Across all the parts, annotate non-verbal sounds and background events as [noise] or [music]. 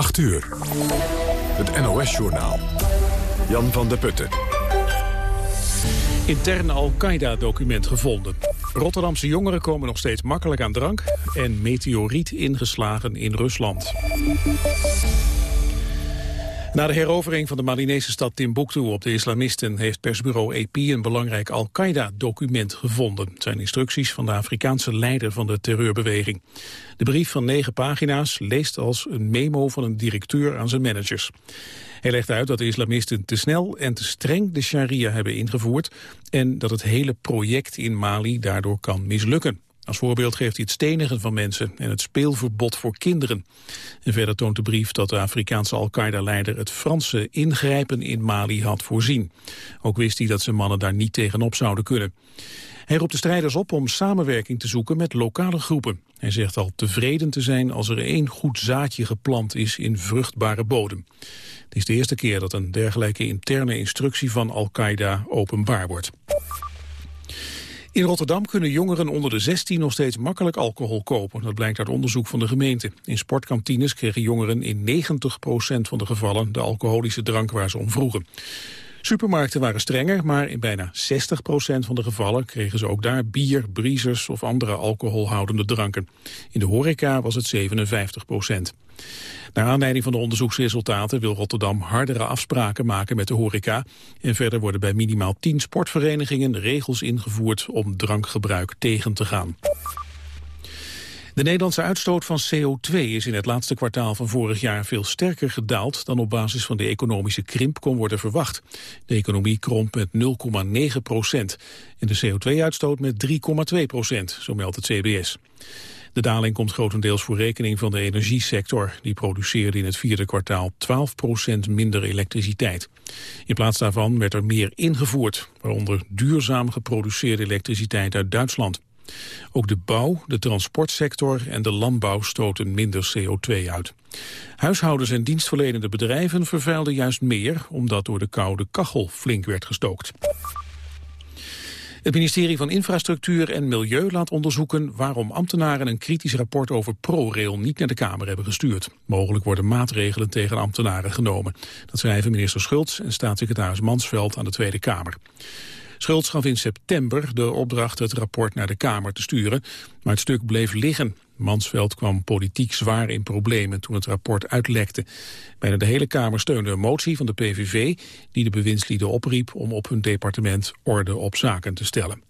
8 uur. Het NOS-journaal. Jan van der Putten. Intern Al-Qaeda-document gevonden. Rotterdamse jongeren komen nog steeds makkelijk aan drank... en meteoriet ingeslagen in Rusland. Na de herovering van de Malinese stad Timbuktu op de islamisten... heeft persbureau AP een belangrijk Al-Qaeda-document gevonden. Het zijn instructies van de Afrikaanse leider van de terreurbeweging. De brief van negen pagina's leest als een memo van een directeur aan zijn managers. Hij legt uit dat de islamisten te snel en te streng de sharia hebben ingevoerd... en dat het hele project in Mali daardoor kan mislukken. Als voorbeeld geeft hij het stenigen van mensen en het speelverbod voor kinderen. En verder toont de brief dat de Afrikaanse Al-Qaeda-leider het Franse ingrijpen in Mali had voorzien. Ook wist hij dat zijn mannen daar niet tegenop zouden kunnen. Hij roept de strijders op om samenwerking te zoeken met lokale groepen. Hij zegt al tevreden te zijn als er één goed zaadje geplant is in vruchtbare bodem. Het is de eerste keer dat een dergelijke interne instructie van Al-Qaeda openbaar wordt. In Rotterdam kunnen jongeren onder de 16 nog steeds makkelijk alcohol kopen. Dat blijkt uit onderzoek van de gemeente. In sportkantines kregen jongeren in 90% van de gevallen de alcoholische drank waar ze om vroegen. Supermarkten waren strenger, maar in bijna 60% van de gevallen kregen ze ook daar bier, briezers of andere alcoholhoudende dranken. In de horeca was het 57 naar aanleiding van de onderzoeksresultaten wil Rotterdam hardere afspraken maken met de horeca. En verder worden bij minimaal 10 sportverenigingen regels ingevoerd om drankgebruik tegen te gaan. De Nederlandse uitstoot van CO2 is in het laatste kwartaal van vorig jaar veel sterker gedaald dan op basis van de economische krimp kon worden verwacht. De economie kromp met 0,9 procent en de CO2-uitstoot met 3,2 procent, zo meldt het CBS. De daling komt grotendeels voor rekening van de energiesector. Die produceerde in het vierde kwartaal 12% minder elektriciteit. In plaats daarvan werd er meer ingevoerd, waaronder duurzaam geproduceerde elektriciteit uit Duitsland. Ook de bouw, de transportsector en de landbouw stoten minder CO2 uit. Huishoudens en dienstverlenende bedrijven vervuilden juist meer... omdat door de koude kachel flink werd gestookt. Het ministerie van Infrastructuur en Milieu laat onderzoeken waarom ambtenaren een kritisch rapport over ProRail niet naar de Kamer hebben gestuurd. Mogelijk worden maatregelen tegen ambtenaren genomen. Dat schrijven minister Schultz en staatssecretaris Mansveld aan de Tweede Kamer. Schultz gaf in september de opdracht het rapport naar de Kamer te sturen, maar het stuk bleef liggen. Mansveld kwam politiek zwaar in problemen toen het rapport uitlekte. Bijna de hele Kamer steunde een motie van de PVV... die de bewindslieden opriep om op hun departement orde op zaken te stellen.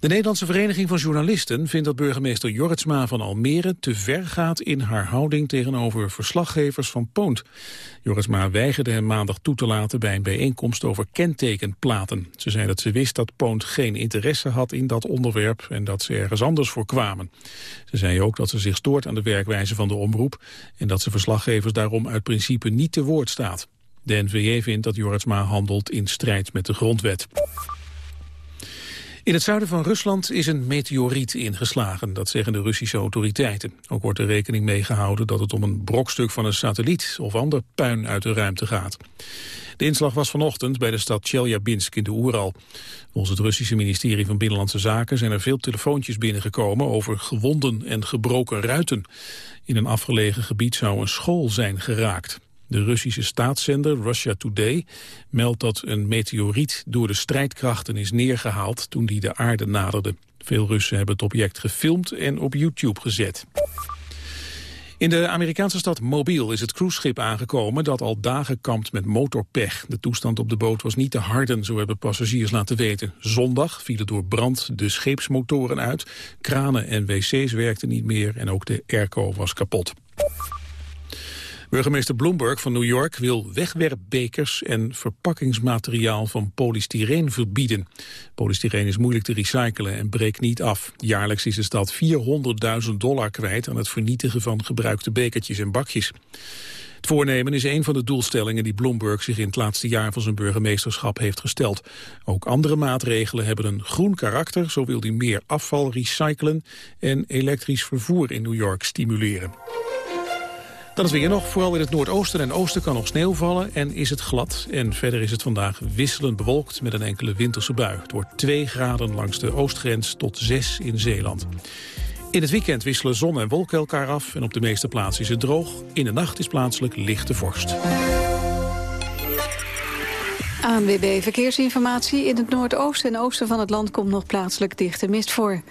De Nederlandse Vereniging van Journalisten vindt dat burgemeester Jorritsma van Almere te ver gaat in haar houding tegenover verslaggevers van Poont. Jorritsma weigerde hem maandag toe te laten bij een bijeenkomst over kentekenplaten. Ze zei dat ze wist dat Poont geen interesse had in dat onderwerp en dat ze ergens anders voor kwamen. Ze zei ook dat ze zich stoort aan de werkwijze van de omroep en dat ze verslaggevers daarom uit principe niet te woord staat. De NVJ vindt dat Jorritsma handelt in strijd met de grondwet. In het zuiden van Rusland is een meteoriet ingeslagen, dat zeggen de Russische autoriteiten. Ook wordt er rekening mee gehouden dat het om een brokstuk van een satelliet of ander puin uit de ruimte gaat. De inslag was vanochtend bij de stad Chelyabinsk in de Oeral. Volgens het Russische ministerie van Binnenlandse Zaken zijn er veel telefoontjes binnengekomen over gewonden en gebroken ruiten. In een afgelegen gebied zou een school zijn geraakt. De Russische staatszender Russia Today meldt dat een meteoriet door de strijdkrachten is neergehaald toen die de aarde naderde. Veel Russen hebben het object gefilmd en op YouTube gezet. In de Amerikaanse stad Mobile is het cruiseschip aangekomen dat al dagen kampt met motorpech. De toestand op de boot was niet te harden, zo hebben passagiers laten weten. Zondag vielen door brand de scheepsmotoren uit, kranen en wc's werkten niet meer en ook de airco was kapot. Burgemeester Bloomberg van New York wil wegwerpbekers en verpakkingsmateriaal van polystyreen verbieden. Polystyreen is moeilijk te recyclen en breekt niet af. Jaarlijks is de stad 400.000 dollar kwijt aan het vernietigen van gebruikte bekertjes en bakjes. Het voornemen is een van de doelstellingen die Bloomberg zich in het laatste jaar van zijn burgemeesterschap heeft gesteld. Ook andere maatregelen hebben een groen karakter, zo wil hij meer afval recyclen en elektrisch vervoer in New York stimuleren. Dan is weer nog, vooral in het noordoosten en oosten kan nog sneeuw vallen en is het glad. En verder is het vandaag wisselend bewolkt met een enkele winterse bui. Het wordt 2 graden langs de oostgrens tot 6 in Zeeland. In het weekend wisselen zon en wolken elkaar af en op de meeste plaatsen is het droog. In de nacht is plaatselijk lichte vorst. ANWB Verkeersinformatie. In het noordoosten en oosten van het land komt nog plaatselijk dichte mist voor.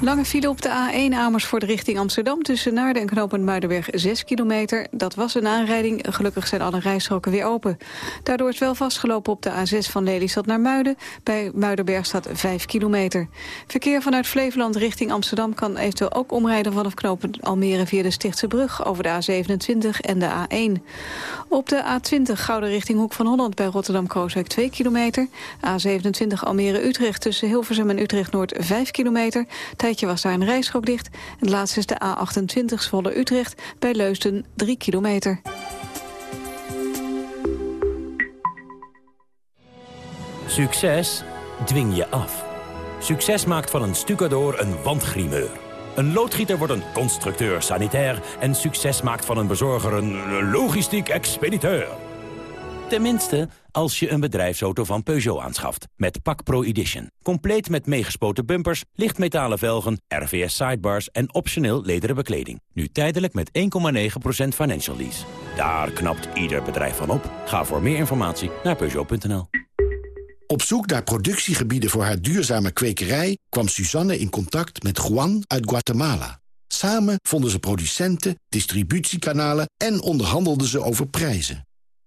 Lange file op de A1 Amersfoort richting Amsterdam... tussen Naarden en knooppunt Muidenberg 6 kilometer. Dat was een aanrijding. Gelukkig zijn alle rijstroken weer open. Daardoor is wel vastgelopen op de A6 van Lelystad naar Muiden. Bij Muidenberg staat 5 kilometer. Verkeer vanuit Flevoland richting Amsterdam... kan eventueel ook omrijden vanaf knooppunt Almere... via de Stichtse Brug over de A27 en de A1. Op de A20 Gouden richting Hoek van Holland... bij Rotterdam-Krooswijk 2 kilometer. A27 Almere-Utrecht tussen Hilversum en Utrecht-Noord 5 kilometer tijdje was daar een rijstrook dicht. En laatste is de A28 Zwolle-Utrecht bij Leusden 3 kilometer. Succes dwing je af. Succes maakt van een stucador een wandgrimeur. Een loodgieter wordt een constructeur sanitair... en succes maakt van een bezorger een logistiek expediteur. Tenminste, als je een bedrijfsauto van Peugeot aanschaft. Met Pak Pro Edition. Compleet met meegespoten bumpers, lichtmetalen velgen, RVS sidebars en optioneel lederen bekleding. Nu tijdelijk met 1,9% financial lease. Daar knapt ieder bedrijf van op. Ga voor meer informatie naar Peugeot.nl. Op zoek naar productiegebieden voor haar duurzame kwekerij... kwam Suzanne in contact met Juan uit Guatemala. Samen vonden ze producenten, distributiekanalen en onderhandelden ze over prijzen.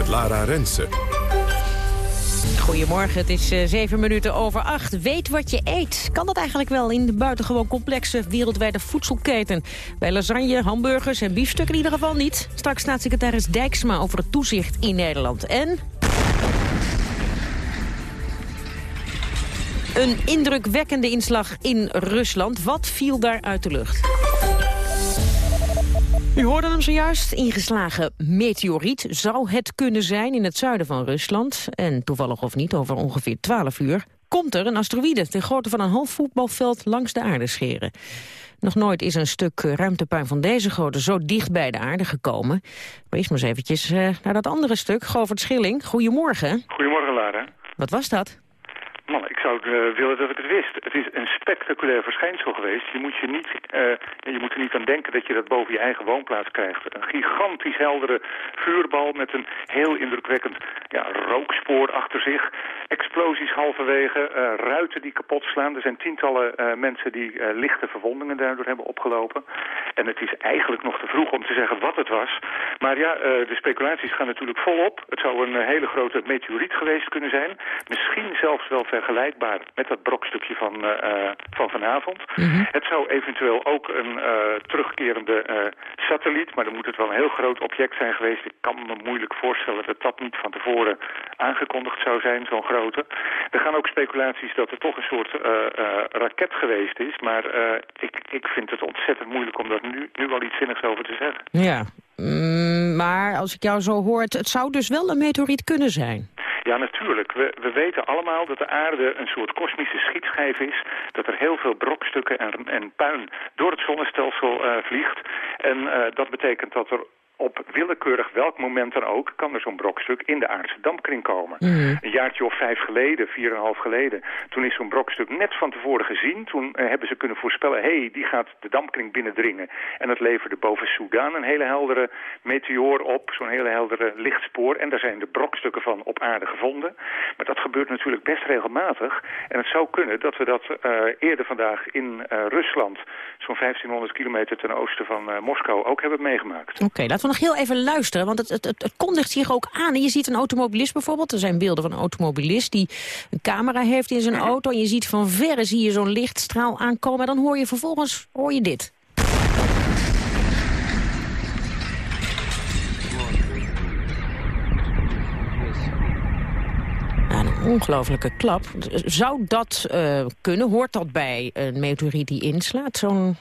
Het Lara Rensen. Goedemorgen, het is uh, zeven minuten over acht. Weet wat je eet. Kan dat eigenlijk wel in de buitengewoon complexe wereldwijde voedselketen? Bij lasagne, hamburgers en biefstukken in ieder geval niet. Straks staatssecretaris Dijksma over het toezicht in Nederland. En... Een indrukwekkende inslag in Rusland. Wat viel daar uit de lucht? U hoorde hem zojuist. Ingeslagen meteoriet zou het kunnen zijn in het zuiden van Rusland. En toevallig of niet, over ongeveer 12 uur... komt er een asteroïde ter grootte van een half voetbalveld langs de aarde scheren. Nog nooit is een stuk ruimtepuin van deze grootte zo dicht bij de aarde gekomen. Maar eerst maar eens eventjes uh, naar dat andere stuk. Govert Schilling, goedemorgen. Goedemorgen, Lara. Wat was dat? Zou uh, willen dat ik het wist. Het is een spectaculair verschijnsel geweest. Je moet, je, niet, uh, je moet er niet aan denken dat je dat boven je eigen woonplaats krijgt. Een gigantisch heldere vuurbal met een heel indrukwekkend ja, rookspoor achter zich. Explosies halverwege, uh, ruiten die kapot slaan. Er zijn tientallen mensen die lichte verwondingen daardoor hebben opgelopen. En het is eigenlijk nog te vroeg om te zeggen wat het was. Maar ja, de speculaties gaan natuurlijk volop. Het zou een hele grote meteoriet geweest kunnen zijn. Misschien zelfs wel vergelijkbaar met dat brokstukje van, uh, van vanavond. Mhm. Het zou eventueel ook een uh, terugkerende satelliet, maar dan moet het wel een heel groot object zijn geweest. Ik kan me moeilijk voorstellen dat dat niet van tevoren aangekondigd zou zijn, zo'n grote. Er gaan ook speculaties dat het toch een soort raket geweest is, maar ik, ik vind het ontzettend moeilijk om daar nu, nu al iets zinnigs over te zeggen. Ja, mm, maar als ik jou zo hoor, het, het zou dus wel een meteoriet kunnen zijn. Ja, natuurlijk. We, we weten allemaal dat de aarde een soort kosmische schietschijf is. Dat er heel veel brokstukken en, en puin door het zonnestelsel uh, vliegt. En uh, dat betekent dat er op willekeurig welk moment dan ook... kan er zo'n brokstuk in de aardse dampkring komen. Mm. Een jaartje of vijf geleden, vier en een half geleden... toen is zo'n brokstuk net van tevoren gezien. Toen uh, hebben ze kunnen voorspellen... hé, hey, die gaat de dampkring binnendringen. En dat leverde boven Soudaan een hele heldere meteoor op. Zo'n hele heldere lichtspoor. En daar zijn de brokstukken van op aarde gevonden. Maar dat gebeurt natuurlijk best regelmatig. En het zou kunnen dat we dat uh, eerder vandaag in uh, Rusland... zo'n 1500 kilometer ten oosten van Moskou ook hebben meegemaakt. Oké, okay, laten we nog heel even luisteren, want het, het, het, het kondigt zich ook aan. En je ziet een automobilist bijvoorbeeld, er zijn beelden van een automobilist... die een camera heeft in zijn auto en je ziet van verre zie je zo'n lichtstraal aankomen... en dan hoor je vervolgens hoor je dit. een ongelofelijke klap. Zou dat uh, kunnen? Hoort dat bij een meteoriet die inslaat? Zo'n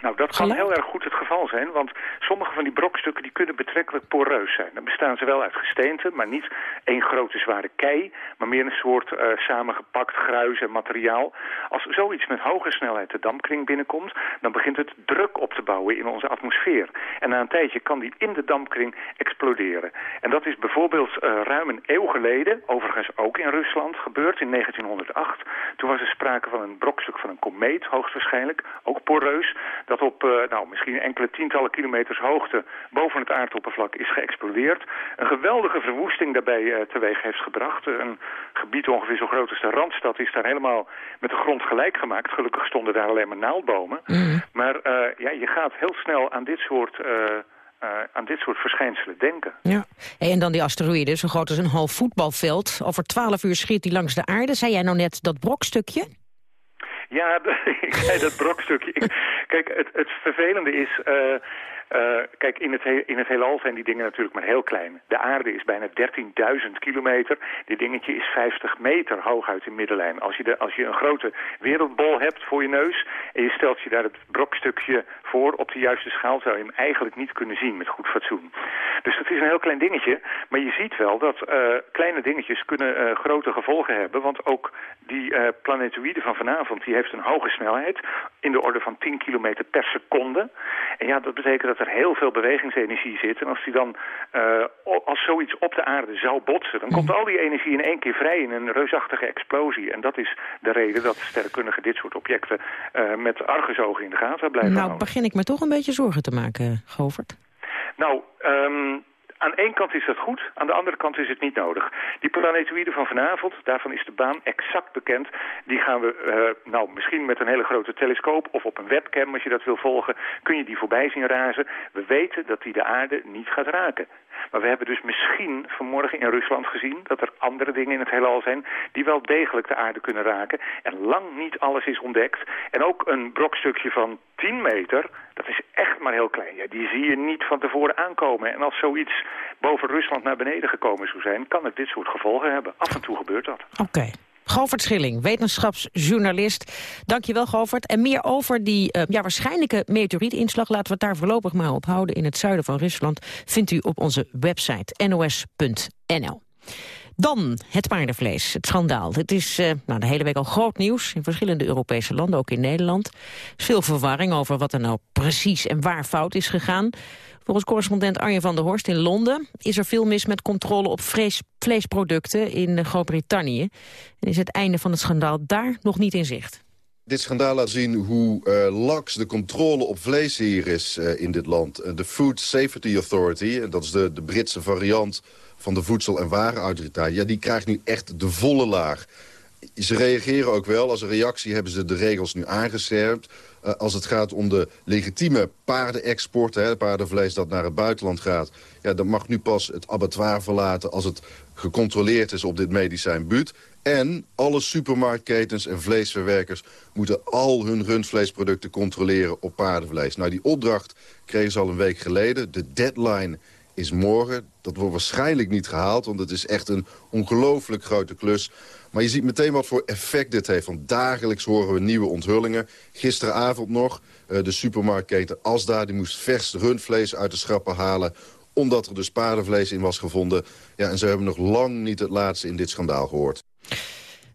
nou, dat kan heel erg goed het geval zijn, want sommige van die brokstukken die kunnen betrekkelijk poreus zijn. Dan bestaan ze wel uit gesteente, maar niet één grote zware kei, maar meer een soort uh, samengepakt gruis en materiaal. Als zoiets met hoge snelheid de dampkring binnenkomt, dan begint het druk op te bouwen in onze atmosfeer. En na een tijdje kan die in de dampkring exploderen. En dat is bijvoorbeeld uh, ruim een eeuw geleden, overigens ook in Rusland, gebeurd in 1908. Toen was er sprake van een brokstuk van een komeet, hoogstwaarschijnlijk, ook poreus dat op uh, nou, misschien enkele tientallen kilometers hoogte boven het aardoppervlak is geëxplodeerd. Een geweldige verwoesting daarbij uh, teweeg heeft gebracht. een gebied ongeveer zo groot als de Randstad is daar helemaal met de grond gelijk gemaakt. Gelukkig stonden daar alleen maar naaldbomen. Mm. Maar uh, ja, je gaat heel snel aan dit soort... Uh, aan dit soort verschijnselen denken. Ja. En dan die asteroïde, zo groot als een half voetbalveld. Over twaalf uur schiet die langs de aarde. Zei jij nou net dat brokstukje? Ja, [laughs] ik zei dat brokstukje. Kijk, het, het vervelende is... Uh, uh, kijk, in het, in het heelal zijn die dingen natuurlijk maar heel klein. De aarde is bijna 13.000 kilometer. Dit dingetje is 50 meter hooguit in middenlijn. Als je, de, als je een grote wereldbol hebt voor je neus... en je stelt je daar het brokstukje voor op de juiste schaal... zou je hem eigenlijk niet kunnen zien met goed fatsoen. Dus dat is een heel klein dingetje. Maar je ziet wel dat uh, kleine dingetjes kunnen uh, grote gevolgen hebben. Want ook die uh, planetoïde van vanavond die heeft een hoge snelheid... in de orde van 10 kilometer per seconde. En ja, dat betekent dat er heel veel bewegingsenergie zit. En als, die dan, als zoiets op de aarde zou botsen... dan komt al die energie in één keer vrij in een reusachtige explosie. En dat is de reden dat sterrenkundigen dit soort objecten... Met argusogen in de gaten blijven nou, Nou, begin ik me toch een beetje zorgen te maken, Govert. Nou, um, aan één kant is dat goed, aan de andere kant is het niet nodig. Die planetoïden van vanavond, daarvan is de baan exact bekend. Die gaan we, uh, nou misschien met een hele grote telescoop of op een webcam, als je dat wil volgen, kun je die voorbij zien razen. We weten dat die de aarde niet gaat raken. Maar we hebben dus misschien vanmorgen in Rusland gezien dat er andere dingen in het heelal zijn die wel degelijk de aarde kunnen raken. En lang niet alles is ontdekt. En ook een brokstukje van 10 meter, dat is echt maar heel klein. Ja, die zie je niet van tevoren aankomen. En als zoiets boven Rusland naar beneden gekomen zou zijn, kan het dit soort gevolgen hebben. Af en toe gebeurt dat. Oké. Govert Schilling, wetenschapsjournalist. Dankjewel, Govert. En meer over die uh, ja, waarschijnlijke meteorietinslag... laten we het daar voorlopig maar op houden in het zuiden van Rusland... vindt u op onze website nos.nl. Dan het paardenvlees, het schandaal. Het is uh, nou, de hele week al groot nieuws in verschillende Europese landen, ook in Nederland. Er veel verwarring over wat er nou precies en waar fout is gegaan. Volgens correspondent Arjen van der Horst in Londen is er veel mis met controle op vlees, vleesproducten in Groot-Brittannië. En is het einde van het schandaal daar nog niet in zicht. Dit schandaal laat zien hoe uh, laks de controle op vlees hier is in dit land. De Food Safety Authority, dat is de, de Britse variant van de Voedsel- en Warenautoriteit... ja, die krijgt nu echt de volle laag. Ze reageren ook wel. Als een reactie hebben ze de regels nu aangescherpt. Uh, als het gaat om de legitieme paardenexport, hè, paardenvlees dat naar het buitenland gaat... Ja, dan mag nu pas het abattoir verlaten als het gecontroleerd is op dit medicijn buut. En alle supermarktketens en vleesverwerkers moeten al hun rundvleesproducten controleren op paardenvlees. Nou, die opdracht kregen ze al een week geleden. De deadline is morgen. Dat wordt waarschijnlijk niet gehaald, want het is echt een ongelooflijk grote klus. Maar je ziet meteen wat voor effect dit heeft. Want dagelijks horen we nieuwe onthullingen. Gisteravond nog, uh, de supermarktketen Asda... die moest vers rundvlees uit de schappen halen omdat er dus paardenvlees in was gevonden. Ja, en ze hebben nog lang niet het laatste in dit schandaal gehoord.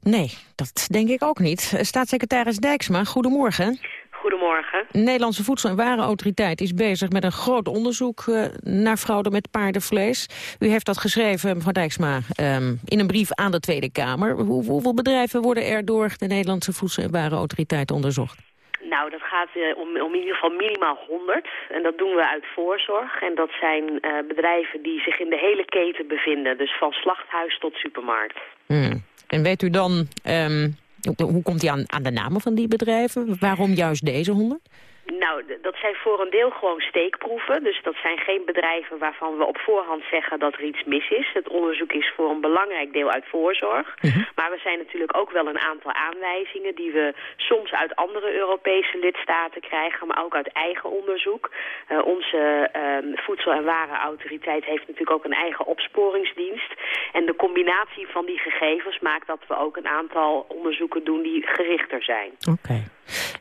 Nee, dat denk ik ook niet. Staatssecretaris Dijksma, goedemorgen. Goedemorgen. De Nederlandse Voedsel- en Warenautoriteit is bezig met een groot onderzoek uh, naar fraude met paardenvlees. U heeft dat geschreven, mevrouw Dijksma, um, in een brief aan de Tweede Kamer. Hoe, hoeveel bedrijven worden er door de Nederlandse Voedsel- en Warenautoriteit onderzocht? Nou, dat gaat uh, om, om in ieder geval minimaal 100. En dat doen we uit voorzorg. En dat zijn uh, bedrijven die zich in de hele keten bevinden. Dus van slachthuis tot supermarkt. Hmm. En weet u dan um, hoe komt hij aan, aan de namen van die bedrijven? Waarom juist deze honderd? Nou, dat zijn voor een deel gewoon steekproeven. Dus dat zijn geen bedrijven waarvan we op voorhand zeggen dat er iets mis is. Het onderzoek is voor een belangrijk deel uit voorzorg. Mhm. Maar we zijn natuurlijk ook wel een aantal aanwijzingen die we soms uit andere Europese lidstaten krijgen, maar ook uit eigen onderzoek. Uh, onze uh, Voedsel- en Warenautoriteit heeft natuurlijk ook een eigen opsporingsdienst. En de combinatie van die gegevens maakt dat we ook een aantal onderzoeken doen die gerichter zijn. Oké.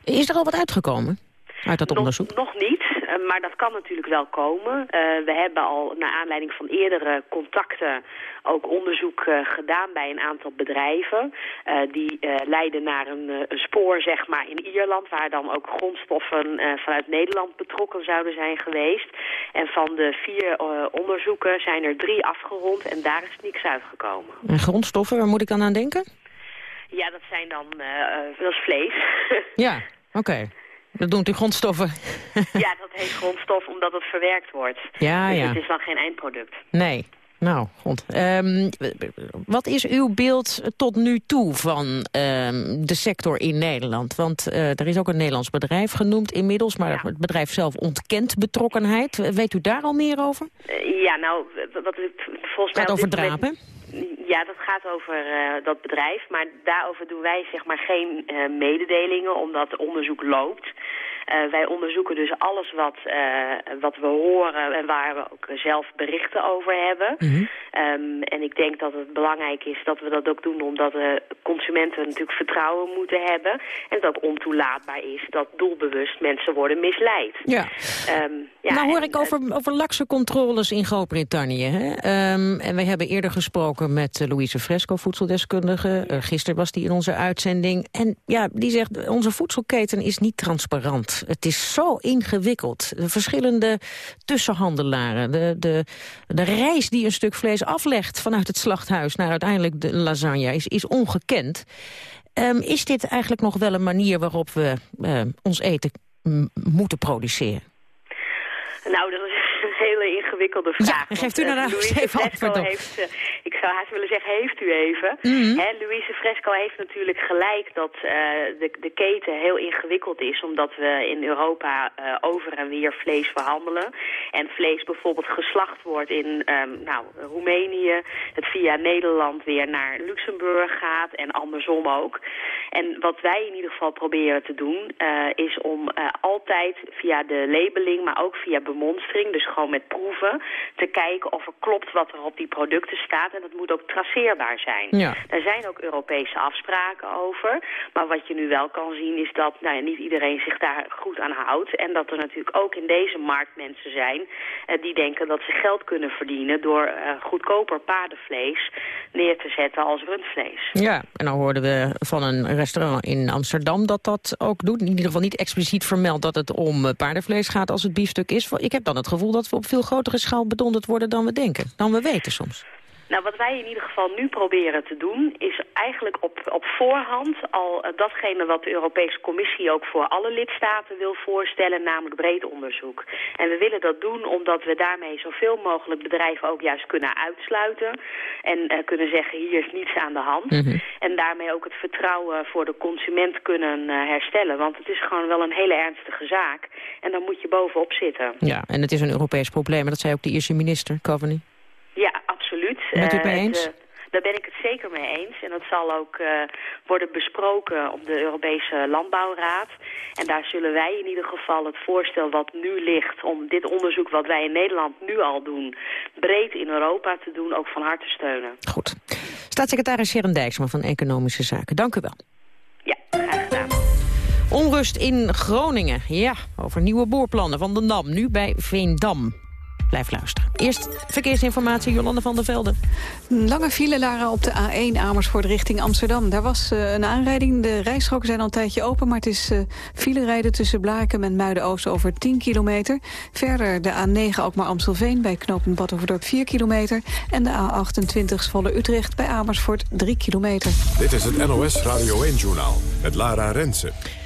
Is er al wat uitgekomen? Uit dat onderzoek? Nog, niet, eh, maar dat kan natuurlijk wel komen. Uh, we hebben al naar aanleiding van eerdere contacten ook onderzoek uh, gedaan bij een aantal bedrijven. die leiden naar een, een, spoor zeg maar in Ierland waar dan ook grondstoffen vanuit Nederland betrokken zouden zijn geweest. En van de vier onderzoeken zijn er drie afgerond en daar is niks uitgekomen. En grondstoffen, waar moet ik dan aan denken? Ja, dat zijn dan, dat is vlees. [laughs] ja, oké. Dat doen die grondstoffen. ja, dat heet grondstof omdat het verwerkt wordt. Ja, dus ja. het is dan geen eindproduct. Nee. Nou, goed. Um, wat is uw beeld tot nu toe van um, de sector in Nederland? Want uh, er is ook een Nederlands bedrijf genoemd inmiddels... maar ja. het bedrijf zelf ontkent betrokkenheid. Weet u daar al meer over? Uh, ja, nou, wat ik volgens mij... Het gaat over drapen? Ja, dat gaat over uh, dat bedrijf, maar daarover doen wij zeg maar geen uh, mededelingen, omdat onderzoek loopt. Uh, wij onderzoeken dus alles wat, wat we horen en waar we ook zelf berichten over hebben. Mm -hmm. um, en ik denk dat het belangrijk is dat we dat ook doen omdat de consumenten natuurlijk vertrouwen moeten hebben. En het ook ontoelaatbaar is dat doelbewust mensen worden misleid. Ja. Um, ja nou hoor en, ik over, over lakse controles in Groot-Brittannië. Um, en wij hebben eerder gesproken met Louise Fresco, voedseldeskundige. Gisteren was die in onze uitzending. En ja, die zegt, onze voedselketen is niet transparant. Het is zo ingewikkeld. De verschillende tussenhandelaren. De, de, de reis die een stuk vlees aflegt vanuit het slachthuis... naar uiteindelijk de lasagne is, is ongekend. Um, is dit eigenlijk nog wel een manier waarop we uh, ons eten moeten produceren? Nou, hele ingewikkelde vraag. Ja, geeft u nou Louise even Fresco heeft, uh, Ik zou haast willen zeggen, heeft u even. Mm -hmm. He, Louise Fresco heeft natuurlijk gelijk dat uh, de, de keten heel ingewikkeld is... omdat we in Europa uh, over en weer vlees verhandelen. En vlees bijvoorbeeld geslacht wordt in um, nou, Roemenië... het via Nederland weer naar Luxemburg gaat en andersom ook. En wat wij in ieder geval proberen te doen... is om altijd via de labeling, maar ook via bemonstering... dus gewoon met proeven, te kijken of er klopt wat er op die producten staat. En dat moet ook traceerbaar zijn. Ja. Er zijn ook Europese afspraken over. Maar wat je nu wel kan zien is dat nou ja, niet iedereen zich daar goed aan houdt. En dat er natuurlijk ook in deze markt mensen zijn uh, die denken dat ze geld kunnen verdienen... door uh, goedkoper paardenvlees neer te zetten als rundvlees. Ja, en dan hoorden we van een restaurant in Amsterdam dat dat ook doet. In ieder geval niet expliciet vermeld dat het om paardenvlees gaat als het biefstuk is. Ik heb dan het gevoel dat we op veel grotere schaal bedonderd worden dan we denken. Dan we weten soms. Nou, wat wij in ieder geval nu proberen te doen... is eigenlijk op, op voorhand al uh, datgene wat de Europese Commissie... ook voor alle lidstaten wil voorstellen, namelijk breed onderzoek. En we willen dat doen omdat we daarmee zoveel mogelijk bedrijven... ook juist kunnen uitsluiten. En uh, kunnen zeggen, hier is niets aan de hand. Mm -hmm. En daarmee ook het vertrouwen voor de consument kunnen uh, herstellen. Want het is gewoon wel een hele ernstige zaak. En dan moet je bovenop zitten. Ja, en het is een Europees probleem. Dat zei ook de Ierse minister, Coveney. Ja, absoluut. Bent u het mee eens? Daar ben ik het zeker mee eens. En dat zal ook uh, worden besproken op de Europese Landbouwraad. En daar zullen wij in ieder geval het voorstel wat nu ligt... om dit onderzoek wat wij in Nederland nu al doen... breed in Europa te doen, ook van harte steunen. Goed. Staatssecretaris Sharon Dijksma van Economische Zaken, dank u wel. Ja, graag gedaan. Onrust in Groningen. Ja, over nieuwe boorplannen van de NAM. Nu bij Veendam. Blijf luisteren. Eerst verkeersinformatie, Jolande van der Velde. Lange file, Lara, op de A1 Amersfoort richting Amsterdam. Daar was uh, een aanrijding. De rijstroken zijn al een tijdje open... maar het is uh, file rijden tussen Blaken en Muiden-Oost over 10 kilometer. Verder de A9 ook maar Amstelveen bij knooppunt Badhoevedorp 4 kilometer. En de A28 Zwolle Utrecht bij Amersfoort 3 kilometer. Dit is het NOS Radio 1-journaal met Lara Rensen.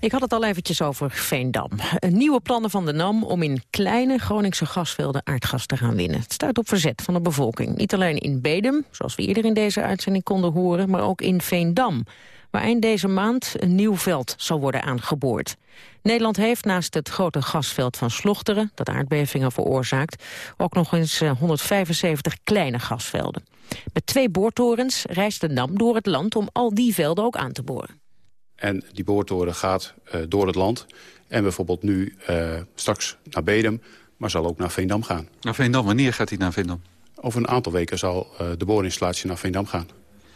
Ik had het al eventjes over Veendam. Nieuwe plannen van de NAM om in kleine Groningse gasvelden aardgas te gaan winnen. Het stuit op verzet van de bevolking. Niet alleen in Bedum, zoals we eerder in deze uitzending konden horen, maar ook in Veendam. waar eind deze maand een nieuw veld zal worden aangeboord. Nederland heeft naast het grote gasveld van Slochteren, dat aardbevingen veroorzaakt, ook nog eens 175 kleine gasvelden. Met twee boortorens reist de NAM door het land om al die velden ook aan te boren. En die boortoren gaat uh, door het land. En bijvoorbeeld nu uh, straks naar Bedem, maar zal ook naar Veendam gaan. Naar Veendam, wanneer gaat hij naar Veendam? Over een aantal weken zal uh, de boorinstallatie naar Veendam gaan.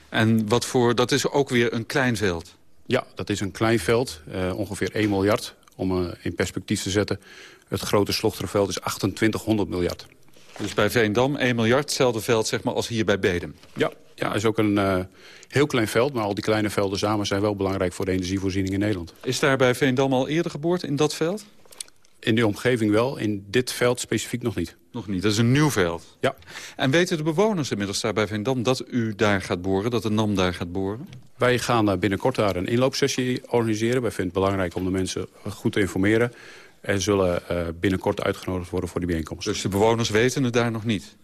En wat voor, dat is ook weer een klein veld? Ja, dat is een klein veld, ongeveer 1 miljard. Om in perspectief te zetten, het grote Slochterveld is 2800 miljard. Dus bij Veendam 1 miljard, hetzelfde veld zeg maar, als hier bij Bedem? Ja, ja is ook een uh, heel klein veld. Maar al die kleine velden samen zijn wel belangrijk voor de energievoorziening in Nederland. Is daar bij Veendam al eerder geboord in dat veld? In die omgeving wel, in dit veld specifiek nog niet. Nog niet, dat is een nieuw veld? Ja. En weten de bewoners inmiddels daar bij Veendam dat u daar gaat boren, dat de NAM daar gaat boren? Wij gaan binnenkort daar een inloopsessie organiseren. Wij vinden het belangrijk om de mensen goed te informeren en zullen uh, binnenkort uitgenodigd worden voor die bijeenkomst. Dus de bewoners weten het daar nog niet?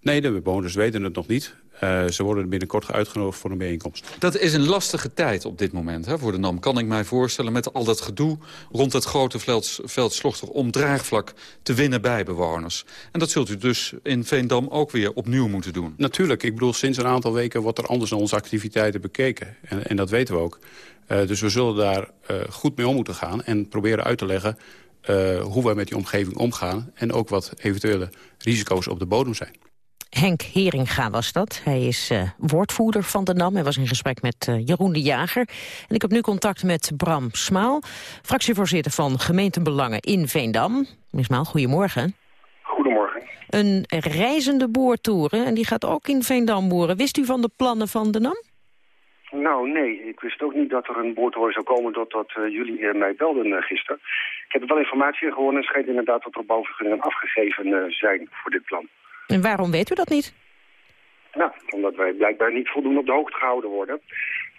Nee, de bewoners weten het nog niet. Uh, ze worden binnenkort uitgenodigd voor een bijeenkomst. Dat is een lastige tijd op dit moment hè, voor de NAM. Kan ik mij voorstellen met al dat gedoe rond het grote veld, veld Slochter... om draagvlak te winnen bij bewoners. En dat zult u dus in Veendam ook weer opnieuw moeten doen. Natuurlijk. Ik bedoel, sinds een aantal weken wordt er anders naar onze activiteiten bekeken. En, en dat weten we ook. Uh, dus we zullen daar uh, goed mee om moeten gaan en proberen uit te leggen... Hoe wij met die omgeving omgaan... en ook wat eventuele risico's op de bodem zijn. Henk Heringa was dat. Hij is uh, woordvoerder van de NAM. Hij was in gesprek met uh, Jeroen de Jager. En ik heb nu contact met Bram Smaal, fractievoorzitter van Gemeentebelangen in Veendam. Meneer Smaal, goedemorgen. Goedemorgen. Een reizende boortoren, en die gaat ook in Veendam boren. Wist u van de plannen van de NAM? Nou, nee. Ik wist ook niet dat er een boortoren zou komen totdat uh, jullie uh, mij belden uh, gisteren. Ik heb wel informatie in gewonnen. Het schijnt inderdaad dat er bouwvergunningen afgegeven zijn voor dit plan. En waarom weet u dat niet? Nou, omdat wij blijkbaar niet voldoende op de hoogte gehouden worden.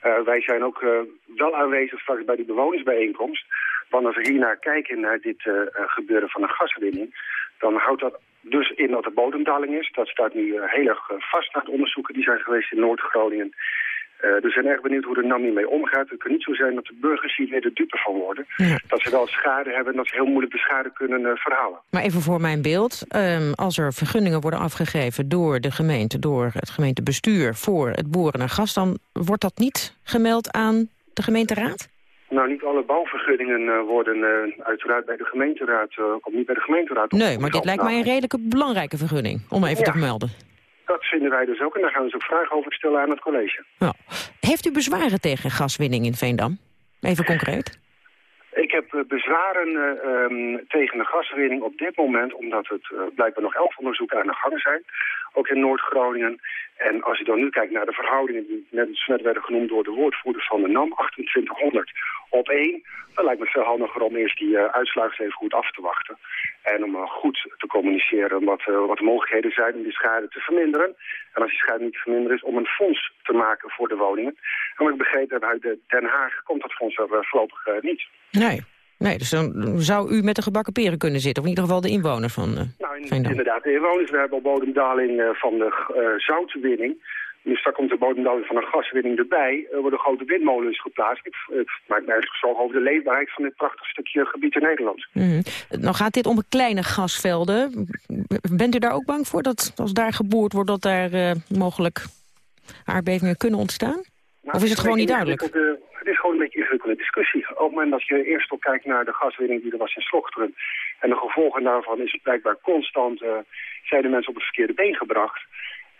Uh, wij zijn ook uh, wel aanwezig straks bij die bewonersbijeenkomst. Want als we hier naar kijken, naar dit uh, gebeuren van een gaswinning... dan houdt dat dus in dat er bodemdaling is. Dat staat nu heel erg vast uit onderzoeken die zijn geweest in Noord-Groningen. Uh, dus we zijn erg benieuwd hoe de NAM hiermee omgaat. Het kan niet zo zijn dat de burgers hier weer de dupe van worden. Ja. Dat ze wel schade hebben en dat ze heel moeilijk de schade kunnen uh, verhalen. Maar even voor mijn beeld. Um, als er vergunningen worden afgegeven door de gemeente, door het gemeentebestuur... voor het boren naar gas, dan wordt dat niet gemeld aan de gemeenteraad? Nou, niet alle bouwvergunningen uh, worden uiteraard bij de gemeenteraad, komt niet bij de gemeenteraad. Nee, maar dit lijkt mij een redelijke belangrijke vergunning, om even ja. te melden. Dat vinden wij dus ook en daar gaan we dus ook vragen over stellen aan het college. Nou, heeft u bezwaren tegen gaswinning in Veendam? Even concreet. Ik heb uh, bezwaren uh, um, tegen de gaswinning op dit moment... omdat het uh, blijkbaar nog elf onderzoeken aan de gang zijn. Ook in Noord-Groningen. En als je dan nu kijkt naar de verhoudingen... die net, werden genoemd door de woordvoerder van de NAM... 2800 op één... dan lijkt me veel handiger om eerst die uitslagen even goed af te wachten. En om goed te communiceren wat, wat de mogelijkheden zijn om die schade te verminderen. En als die schade niet te verminderen is, om een fonds te maken voor de woningen. En wat ik begrepen heb uit Den Haag komt dat fonds er voorlopig niet. Nee. Nee, dus dan zou u met de gebakken peren kunnen zitten. Of in ieder geval de inwoners van uh, Nou, in, inderdaad, de inwoners. We hebben al bodemdaling uh, van de uh, zoutwinning. Dus daar komt de bodemdaling van een gaswinning erbij. Er worden grote windmolens geplaatst. Ik, ik maak me eigenlijk zorgen over de leefbaarheid van dit prachtig stukje gebied in Nederland. Mm -hmm. Nou gaat dit om kleine gasvelden. Bent u daar ook bang voor dat als daar geboord wordt... dat daar mogelijk aardbevingen kunnen ontstaan? Nou, of is het gewoon niet duidelijk? Het is gewoon een beetje ingewikkelde discussie. Op het moment dat je eerst op kijkt naar de gaswinning die er was in Slochteren... en de gevolgen daarvan is blijkbaar constant... Uh, zijn de mensen op het verkeerde been gebracht.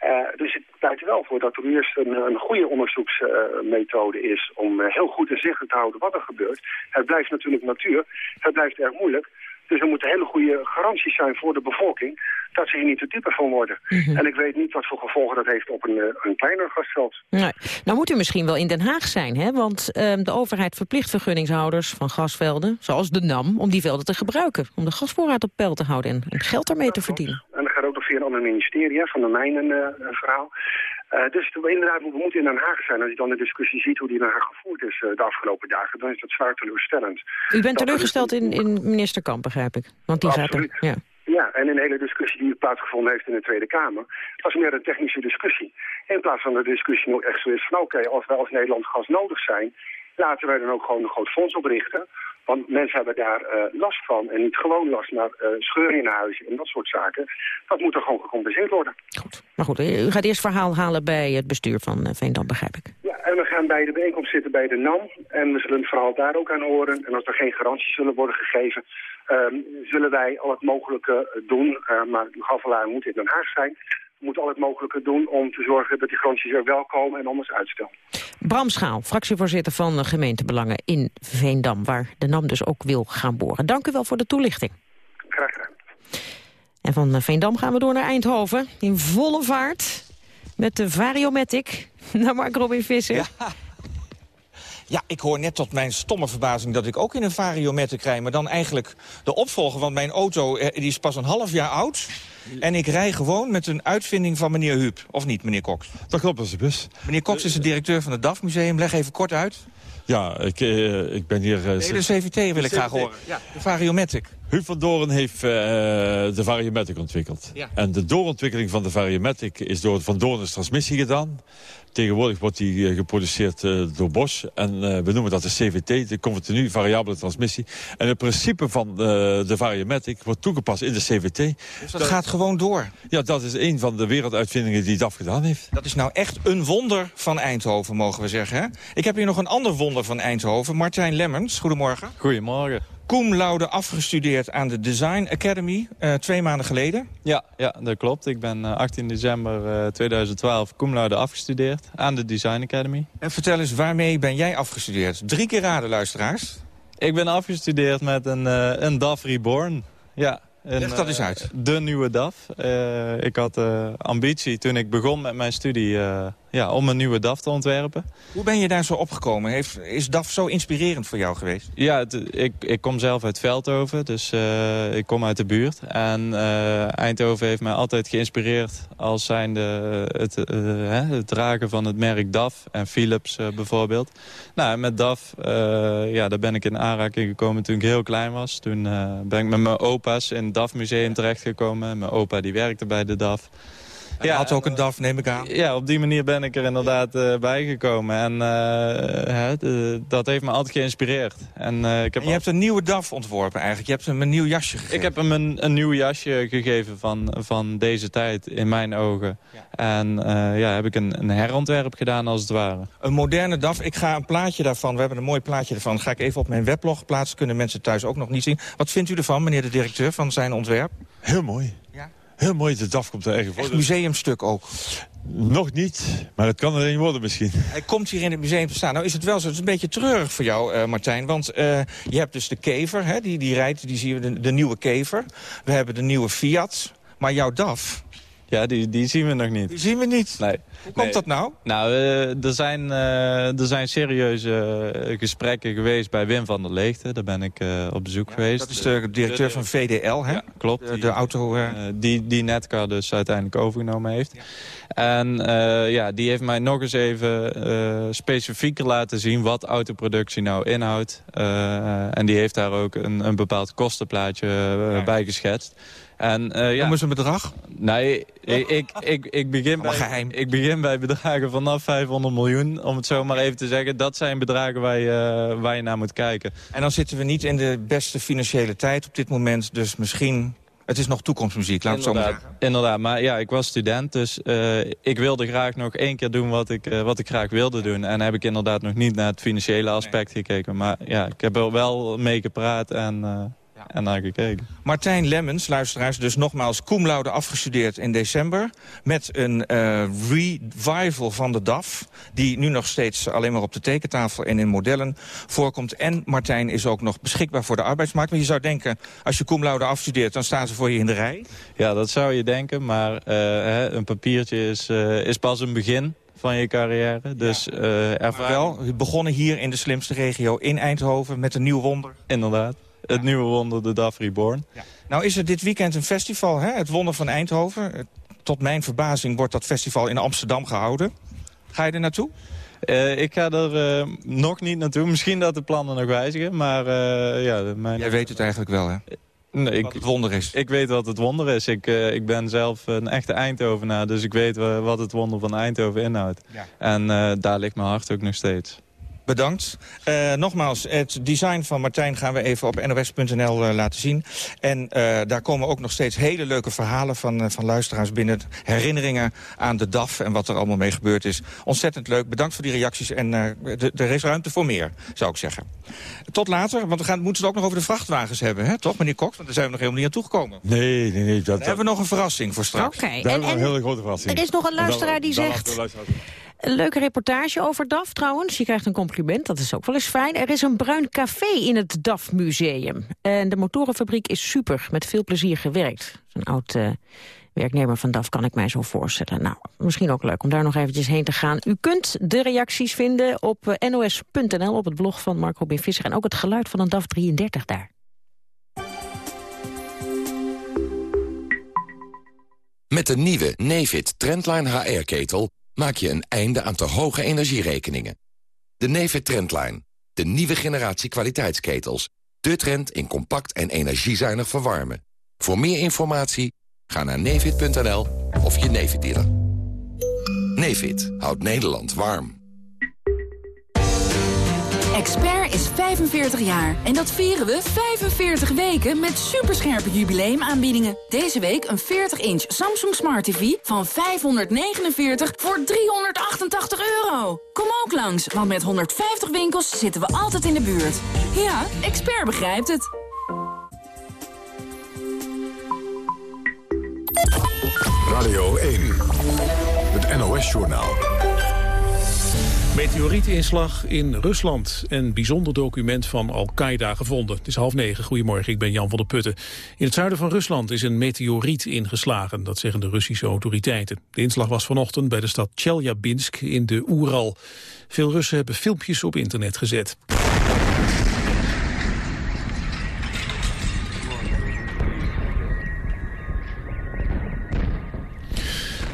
Uh, dus het pleit wel voor dat er eerst een, een goede onderzoeksmethode is... om heel goed in zicht te houden wat er gebeurt. Het blijft natuurlijk natuur. Het blijft erg moeilijk. Dus er moeten hele goede garanties zijn voor de bevolking dat ze hier niet te dieper van worden. Mm -hmm. En ik weet niet wat voor gevolgen dat heeft op een, een kleiner gasveld. Nee. Nou moet u misschien wel in Den Haag zijn, hè? want uh, de overheid verplicht vergunningshouders van gasvelden, zoals de NAM, om die velden te gebruiken. Om de gasvoorraad op peil te houden en, en geld daarmee te verdienen. En dat gaat ook nog via een ander ministerie, van de mijnen uh, verhaal. Uh, dus inderdaad, we moeten in Den Haag zijn. Als je dan de discussie ziet hoe die in Den Haag gevoerd is uh, de afgelopen dagen, dan is dat zwaar teleurstellend. U bent teleurgesteld in, in minister Kamp, begrijp ik? Want die Absoluut. gaat er. Ja. Ja, en en een hele discussie die plaatsgevonden heeft in de Tweede Kamer. Was meer een technische discussie. In plaats van de discussie nu echt zo is van oké, als wij als Nederland gas nodig zijn, laten wij dan ook gewoon een groot fonds oprichten. Want mensen hebben daar uh, last van. En niet gewoon last, maar uh, scheuren in huizen en dat soort zaken. Dat moet er gewoon gecompenseerd worden. Goed. Maar goed, u gaat eerst verhaal halen bij het bestuur van uh, Veendam, begrijp ik. Ja, en we gaan bij de bijeenkomst zitten bij de NAM. En we zullen het verhaal daar ook aan horen. En als er geen garanties zullen worden gegeven... zullen wij al het mogelijke doen. maar de Gavelaar moet in Den Haag zijn moet al het mogelijke doen om te zorgen dat die garanties er wel komen en anders uitstel. Bram Schaal, fractievoorzitter van de gemeentebelangen in Veendam, waar de NAM dus ook wil gaan boren. Dank u wel voor de toelichting. Graag gedaan. En van Veendam gaan we door naar Eindhoven, in volle vaart, met de Variomatic, [laughs] naar Mark Robin Visser. Ja. Ja, ik hoor net tot mijn stomme verbazing dat ik ook in een Variomatic rij. Maar dan eigenlijk de opvolger, want mijn auto eh, die is pas een half jaar oud. En ik rij gewoon met een uitvinding van meneer Huub. Of niet, meneer Cox? Dat klopt, dat is de bus. Meneer Cox is de directeur van het DAF Museum. Leg even kort uit. Ja, ik, uh, ik ben hier... Uh, nee, de CVT wil ik graag horen. Ja, de Variomatic. Huub van Doren heeft uh, de Variomatic ontwikkeld. Ja. En de doorontwikkeling van de Variomatic is door Van Doorn's transmissie gedaan. Tegenwoordig wordt die geproduceerd door Bosch. En we noemen dat de CVT, de continu variabele transmissie. En het principe van de Variomatic wordt toegepast in de CVT. Dus dat, dat gaat gewoon door? Ja, dat is een van de werelduitvindingen die DAF gedaan heeft. Dat is nou echt een wonder van Eindhoven, mogen we zeggen. Hè? Ik heb hier nog een ander wonder van Eindhoven. Martijn Lemmens, goedemorgen. Goedemorgen. Cum laude afgestudeerd aan de Design Academy, uh, twee maanden geleden. Ja, ja, dat klopt. Ik ben uh, 18 december uh, 2012 cum laude afgestudeerd aan de Design Academy. En vertel eens, waarmee ben jij afgestudeerd? Drie keer raden, luisteraars. Ik ben afgestudeerd met een, eh, een DAF Reborn. Ja, een, Leg dat eens uit. Uh, de nieuwe DAF. Uh, ik had uh, ambitie toen ik begon met mijn studie ja, om een nieuwe DAF te ontwerpen. Hoe ben je daar zo opgekomen? Heeft, is DAF zo inspirerend voor jou geweest? Ja, het, ik, ik kom zelf uit Veldhoven, dus ik kom uit de buurt. En Eindhoven heeft mij altijd geïnspireerd als zijnde het, het dragen van het merk DAF en Philips bijvoorbeeld. Nou, met DAF ja, daar ben ik in aanraking gekomen toen ik heel klein was. Toen ben ik met mijn opa's in DAF Museum terechtgekomen. Mijn opa die werkte bij de DAF. Ja, had ook een DAF, neem ik aan. Ja, op die manier ben ik er inderdaad uh, bijgekomen. En uh, dat heeft me altijd geïnspireerd. En, uh, ik heb en je hebt een nieuwe DAF ontworpen eigenlijk. Je hebt hem een nieuw jasje gegeven. Ik heb hem een, een nieuw jasje gegeven van, van deze tijd, in mijn ogen. Ja. En ja, heb ik een, een herontwerp gedaan als het ware. Een moderne DAF. Ik ga een plaatje daarvan, we hebben een mooi plaatje daarvan. ga ik even op mijn weblog plaatsen. Kunnen mensen thuis ook nog niet zien. Wat vindt u ervan, meneer de directeur, van zijn ontwerp? Heel mooi. Heel mooi, de DAF komt er erg voor. Echt museumstuk ook? Nog niet, maar het kan er een worden misschien. Hij komt hier in het museum te staan. Nou is het wel zo, het is een beetje treurig voor jou, uh, Martijn. Want uh, je hebt dus de kever, hè, die, die rijdt, die zien we, de, de nieuwe kever. We hebben de nieuwe Fiat. Maar jouw DAF, ja, die, die zien we nog niet. Die zien we niet? Nee. Hoe komt dat nou? Nou, uh, er, zijn, uh, er zijn serieuze uh, gesprekken geweest bij Wim van der Leegte. Daar ben ik op bezoek ja, geweest. Dat is de directeur van VDL, hè? Ja, klopt. De, de auto... die, die Netcar dus uiteindelijk overgenomen heeft. Ja. En ja, die heeft mij nog eens even specifieker laten zien wat autoproductie nou inhoudt. en die heeft daar ook een, een bepaald kostenplaatje bij geschetst. En, uh, ja. Noem eens een bedrag. Nee, ik, ik, ik, ik, begin bij, geheim. ik begin bij bedragen vanaf 500 miljoen, om het zo maar even te zeggen. Dat zijn bedragen waar je, uh, waar je naar moet kijken. En dan zitten we niet in de beste financiële tijd op dit moment, dus misschien... Het is nog toekomstmuziek, laat het zo maar zeggen. Inderdaad, maar ja, ik was student, dus uh, ik wilde graag nog één keer doen wat ik, uh, wat ik graag wilde doen. En heb ik inderdaad nog niet naar het financiële aspect nee. gekeken. Maar ja, ik heb er wel mee gepraat en... Uh. En naar gekeken. Martijn Lemmens, luisteraars, dus nogmaals cum laude afgestudeerd in december... met een uh, revival van de DAF... die nu nog steeds alleen maar op de tekentafel en in modellen voorkomt. En Martijn is ook nog beschikbaar voor de arbeidsmarkt. Maar je zou denken, als je cum laude afstudeert... dan staan ze voor je in de rij. Ja, dat zou je denken, maar uh, een papiertje is, uh, is pas een begin van je carrière. Dus ja. ervaring... wel, begonnen hier in de slimste regio in Eindhoven met een nieuw wonder. Inderdaad. Het nieuwe wonder, de DAF Reborn. Ja. Nou is er dit weekend een festival, hè? het Wonder van Eindhoven. Tot mijn verbazing wordt dat festival in Amsterdam gehouden. Ga je er naartoe? Uh, ik ga er uh, nog niet naartoe. Misschien dat de plannen nog wijzigen, maar uh, ja... Mijn... Jij weet het eigenlijk wel, hè? Nee, ik, wat het wonder is? Ik weet wat het wonder is. Ik, uh, ik ben zelf een echte Eindhovenaar, dus ik weet wat het wonder van Eindhoven inhoudt. Ja. En uh, daar ligt mijn hart ook nog steeds. Bedankt. Uh, nogmaals, het design van Martijn gaan we even op nos.nl uh, laten zien. En uh, daar komen ook nog steeds hele leuke verhalen van, van luisteraars binnen. Herinneringen aan de DAF en wat er allemaal mee gebeurd is. Ontzettend leuk. Bedankt voor die reacties. En er is ruimte voor meer, zou ik zeggen. Tot later, want we gaan, moeten het ook nog over de vrachtwagens hebben. Hè? Toch, meneer Cox? Want daar zijn we nog helemaal niet aan toegekomen. Nee, nee, nee. Dat, hebben we nog een verrassing voor straks. Oké. Okay. En, en, een hele grote verrassing. Er is nog een luisteraar die zegt... Een leuke reportage over DAF trouwens. Je krijgt een compliment, dat is ook wel eens fijn. Er is een bruin café in het DAF-museum. En de motorenfabriek is super, met veel plezier gewerkt. Een oud uh, werknemer van DAF kan ik mij zo voorstellen. Nou, misschien ook leuk om daar nog eventjes heen te gaan. U kunt de reacties vinden op uh, nos.nl, op het blog van Marco B. Visser... en ook het geluid van een DAF 33 daar. Met de nieuwe Nefit Trendline HR-ketel maak je een einde aan te hoge energierekeningen. De Nefit Trendline, de nieuwe generatie kwaliteitsketels. De trend in compact en energiezuinig verwarmen. Voor meer informatie ga naar nefit.nl of je Nefit dealer. Nefit houdt Nederland warm. Expert is 45 jaar en dat vieren we 45 weken met superscherpe jubileumaanbiedingen. Deze week een 40-inch Samsung Smart TV van 549 voor 388 euro. Kom ook langs, want met 150 winkels zitten we altijd in de buurt. Ja, Expert begrijpt het. Radio 1, het NOS-journaal. Meteorietinslag in Rusland. Een bijzonder document van Al-Qaeda gevonden. Het is half negen. Goedemorgen, ik ben Jan van der Putten. In het zuiden van Rusland is een meteoriet ingeslagen. Dat zeggen de Russische autoriteiten. De inslag was vanochtend bij de stad Chelyabinsk in de Oeral. Veel Russen hebben filmpjes op internet gezet.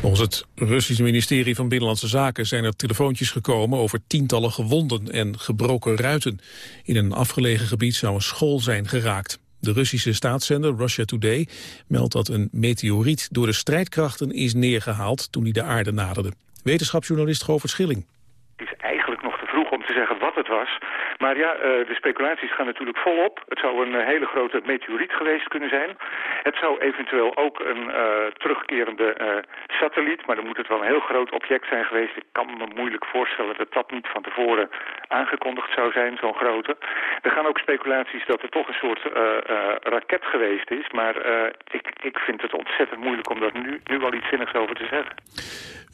Volgens het Russische ministerie van Binnenlandse Zaken zijn er telefoontjes gekomen over tientallen gewonden en gebroken ruiten. In een afgelegen gebied zou een school zijn geraakt. De Russische staatszender Russia Today meldt dat een meteoriet door de strijdkrachten is neergehaald toen hij de aarde naderde. Wetenschapsjournalist Govert Schilling. Het is eigenlijk nog zeggen wat het was. Maar ja, uh, de speculaties gaan natuurlijk volop. Het zou een uh, hele grote meteoriet geweest kunnen zijn. Het zou eventueel ook een uh, terugkerende satelliet, maar dan moet het wel een heel groot object zijn geweest. Ik kan me moeilijk voorstellen dat dat niet van tevoren aangekondigd zou zijn, zo'n grote. Er gaan ook speculaties dat er toch een soort raket geweest is. Maar ik, ik vind het ontzettend moeilijk om daar nu, nu al iets zinnigs over te zeggen.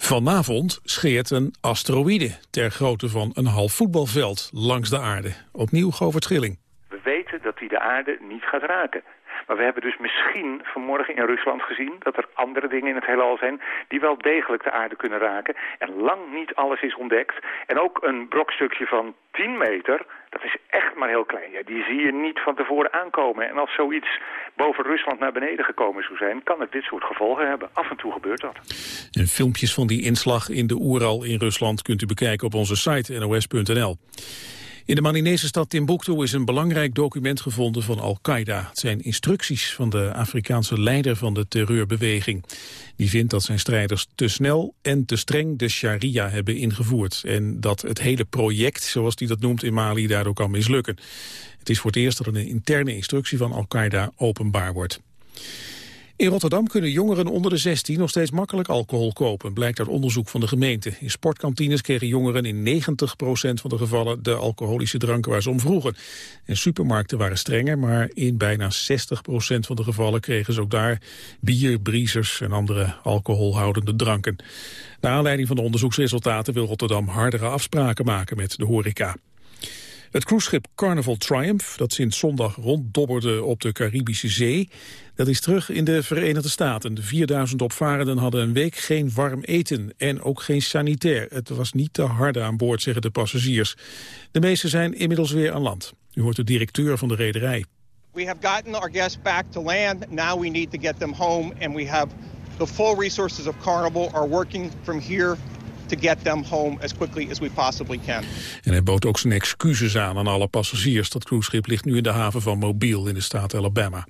Vanavond scheert een asteroïde ter grootte van een half voetbalveld langs de aarde. Opnieuw Govert Schilling. We weten dat hij de aarde niet gaat raken. Maar we hebben dus misschien vanmorgen in Rusland gezien dat er andere dingen in het heelal zijn die wel degelijk de aarde kunnen raken. En lang niet alles is ontdekt. En ook een brokstukje van 10 meter, dat is echt maar heel klein. Ja, die zie je niet van tevoren aankomen. En als zoiets boven Rusland naar beneden gekomen zou zijn, kan het dit soort gevolgen hebben. Af en toe gebeurt dat. En filmpjes van die inslag in de Oeral in Rusland kunt u bekijken op onze site nos.nl. In de Malinese stad Timbuktu is een belangrijk document gevonden van Al-Qaeda. Het zijn instructies van de Afrikaanse leider van de terreurbeweging. Die vindt dat zijn strijders te snel en te streng de sharia hebben ingevoerd. En dat het hele project, zoals hij dat noemt in Mali, daardoor kan mislukken. Het is voor het eerst dat een interne instructie van Al-Qaeda openbaar wordt. In Rotterdam kunnen jongeren onder de 16 nog steeds makkelijk alcohol kopen, blijkt uit onderzoek van de gemeente. In sportkantines kregen jongeren in 90% van de gevallen de alcoholische dranken waar ze om vroegen. En supermarkten waren strenger, maar in bijna 60% van de gevallen kregen ze ook daar bier, briezers en andere alcoholhoudende dranken. Naar aanleiding van de onderzoeksresultaten wil Rotterdam hardere afspraken maken met de horeca. Het cruiseschip Carnival Triumph, dat sinds zondag ronddobberde op de Caribische Zee, dat is terug in de Verenigde Staten. De 4000 opvarenden hadden een week geen warm eten en ook geen sanitair. Het was niet te harde aan boord, zeggen de passagiers. De meeste zijn inmiddels weer aan land. U hoort de directeur van de rederij. We have gotten our guests back to land. Now we need to get them home and we have the full resources of Carnival are working from here to get them home as quickly as we possibly can. En hij bood ook zijn excuses aan aan alle passagiers. Dat cruiseschip ligt nu in de haven van Mobile in de staat Alabama.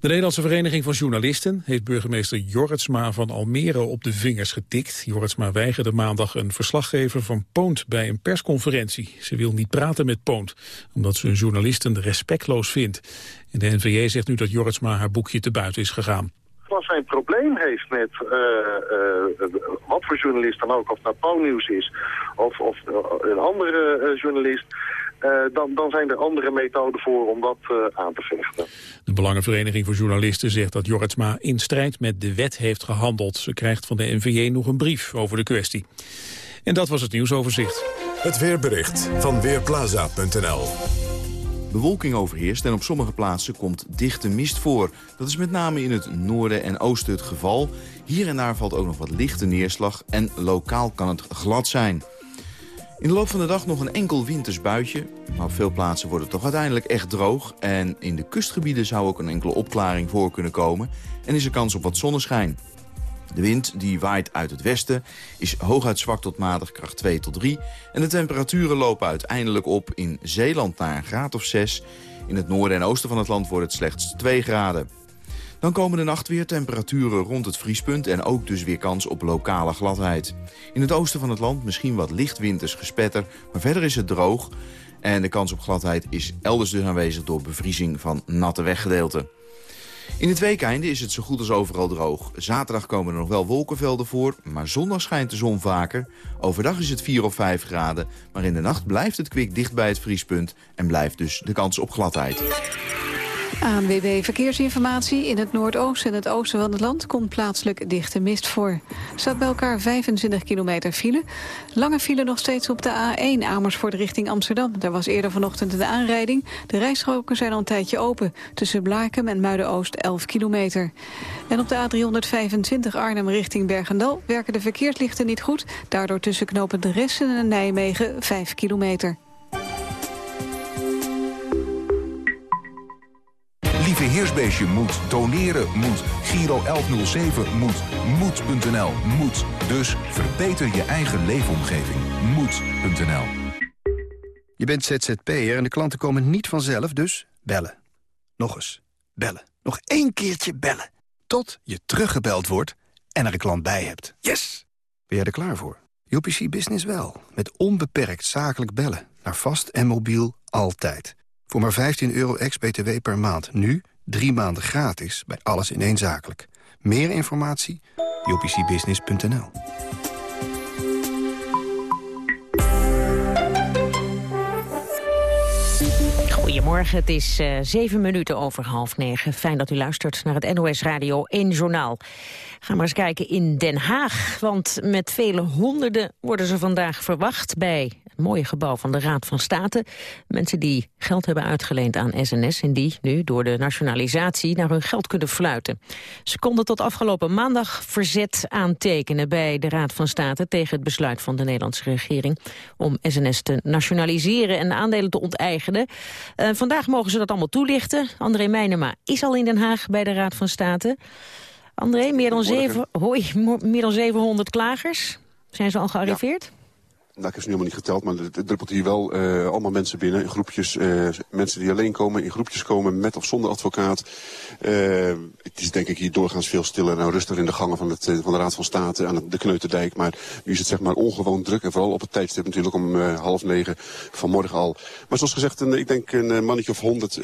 De Nederlandse Vereniging van Journalisten heeft burgemeester Jorritsma van Almere op de vingers getikt. Jorritsma weigerde maandag een verslaggever van Poont bij een persconferentie. Ze wil niet praten met Poont, omdat ze een journalisten respectloos vindt. En de NVJ zegt nu dat Jorritsma haar boekje te buiten is gegaan. Als hij een probleem heeft met uh, uh, wat voor journalist dan ook, of het nou Nieuws is of, of een andere journalist, uh, dan, dan, zijn er andere methoden voor om dat uh, aan te vechten. De Belangenvereniging voor Journalisten zegt dat Jorritsma in strijd met de wet heeft gehandeld. Ze krijgt van de NVJ nog een brief over de kwestie. En dat was het nieuwsoverzicht. Het weerbericht van Weerplaza.nl Bewolking overheerst en op sommige plaatsen komt dichte mist voor. Dat is met name in het noorden en oosten het geval. Hier en daar valt ook nog wat lichte neerslag en lokaal kan het glad zijn. In de loop van de dag nog een enkel winters buitje. Maar op veel plaatsen wordt het toch uiteindelijk echt droog. En in de kustgebieden zou ook een enkele opklaring voor kunnen komen. En is er kans op wat zonneschijn. De wind die waait uit het westen is hooguit zwak tot matig kracht 2 tot 3. En de temperaturen lopen uiteindelijk op in Zeeland naar een graad of 6. In het noorden en oosten van het land wordt het slechts 2 graden. Dan komen de nacht weer temperaturen rond het vriespunt... en ook dus weer kans op lokale gladheid. In het oosten van het land misschien wat licht winters gespetter... maar verder is het droog en de kans op gladheid is elders dus aanwezig... door bevriezing van natte weggedeelten. In het weekeinde is het zo goed als overal droog. Zaterdag komen er nog wel wolkenvelden voor, maar zondag schijnt de zon vaker. Overdag is het 4 of 5 graden, maar in de nacht blijft het kwik dicht bij het vriespunt... en blijft dus de kans op gladheid. ANWB Verkeersinformatie. In het noordoosten en het oosten van het land komt plaatselijk dichte mist voor. Staat bij elkaar 25 kilometer file. Lange file nog steeds op de A1 Amersfoort richting Amsterdam. Daar was eerder vanochtend een aanrijding. De rijstroken zijn al een tijdje open. Tussen Blaakem en Muiden-Oost 11 kilometer. En op de A325 Arnhem richting Bergendal werken de verkeerslichten niet goed. Daardoor tussen knopen de Ressen en Nijmegen 5 kilometer. Lieve Heersbeestje moet, doneren moet, Giro 1107 moet, moed.nl moet. Dus verbeter je eigen leefomgeving. Moed.nl Je bent ZZP'er en de klanten komen niet vanzelf, dus bellen. Nog eens, bellen. Nog één keertje bellen. Tot je teruggebeld wordt en er een klant bij hebt. Yes! Ben jij er klaar voor? UPC Business wel. Met onbeperkt zakelijk bellen. Naar vast en mobiel altijd. Voor maar 15 euro ex-BTW per maand. Nu drie maanden gratis bij alles ineenzakelijk. Meer informatie? jpcbusiness.nl Goedemorgen, het is uh, zeven minuten over half negen. Fijn dat u luistert naar het NOS Radio 1 Journaal. Ga maar eens kijken in Den Haag, want met vele honderden worden ze vandaag verwacht bij mooie gebouw van de Raad van State. Mensen die geld hebben uitgeleend aan SNS... en die nu door de nationalisatie naar hun geld kunnen fluiten. Ze konden tot afgelopen maandag verzet aantekenen bij de Raad van State... tegen het besluit van de Nederlandse regering om SNS te nationaliseren... en aandelen te onteigenen. Uh, vandaag mogen ze dat allemaal toelichten. André Meijnema is al in Den Haag bij de Raad van State. André, meer dan, zeven, hoi, meer dan 700 klagers. Zijn ze al gearriveerd? Nou, ik heb ze nu helemaal niet geteld, maar er druppelt hier wel uh, allemaal mensen binnen. In groepjes, uh, mensen die alleen komen, in groepjes komen, met of zonder advocaat. Uh, het is denk ik hier doorgaans veel stiller en rustiger in de gangen van, het, van de Raad van State aan de Kneuterdijk. Maar nu is het zeg maar ongewoon druk en vooral op het tijdstip natuurlijk om half negen vanmorgen al. Maar zoals gezegd, een, ik denk een mannetje of 100,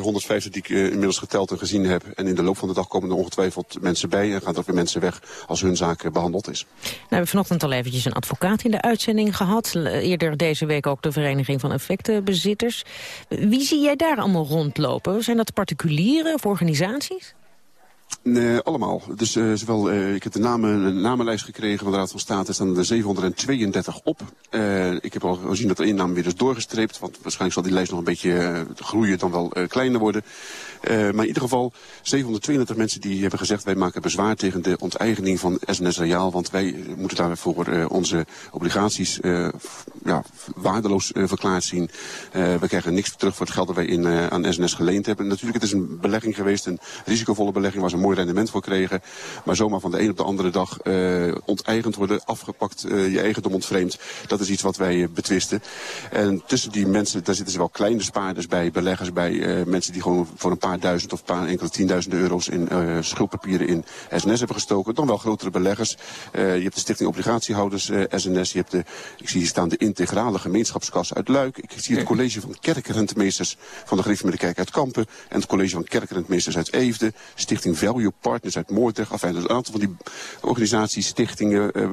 150 die ik inmiddels geteld en gezien heb. En in de loop van de dag komen er ongetwijfeld mensen bij en gaan er ook weer mensen weg als hun zaak behandeld is. Nou, we hebben vanochtend al eventjes een advocaat in de uitzending gehad. Eerder deze week ook de Vereniging van Effectenbezitters. Wie zie jij daar allemaal rondlopen? Zijn dat particulieren of organisaties? Nee, allemaal. Dus uh, zowel, uh, ik heb de namen, een namenlijst gekregen van de Raad van State. Er staan er 732 op. Uh, ik heb al gezien dat de naam weer is doorgestreept. Want waarschijnlijk zal die lijst nog een beetje groeien, dan wel kleiner worden. maar in ieder geval 732 mensen die hebben gezegd... wij maken bezwaar tegen de onteigening van SNS Reaal. Want wij moeten daarvoor onze obligaties ja, waardeloos verklaard zien. we krijgen niks terug voor het geld dat wij in, aan SNS geleend hebben. Natuurlijk, het is een belegging geweest, een risicovolle belegging... waar ze mooi rendement voor kregen. Maar zomaar van de een op de andere dag onteigend worden, afgepakt, je eigendom ontvreemd. Dat is iets wat wij betwisten. En tussen die mensen, daar zitten ze wel kleine spaarders bij, beleggers bij. mensen die gewoon voor een paar duizend of een paar enkele tienduizenden euro's in schuldpapieren in SNS hebben gestoken. Dan wel grotere beleggers. je hebt de stichting obligatiehouders SNS. Je hebt de, ik zie hier staan de integrale gemeenschapskas uit Luik. Ik zie het college van kerkrentmeesters van de gereformeerde kerk uit Kampen. En het college van kerkrentmeesters uit Eefde. Stichting Value Partners uit Moordrecht. Enfin, dus een aantal van die organisaties, stichtingen, uh,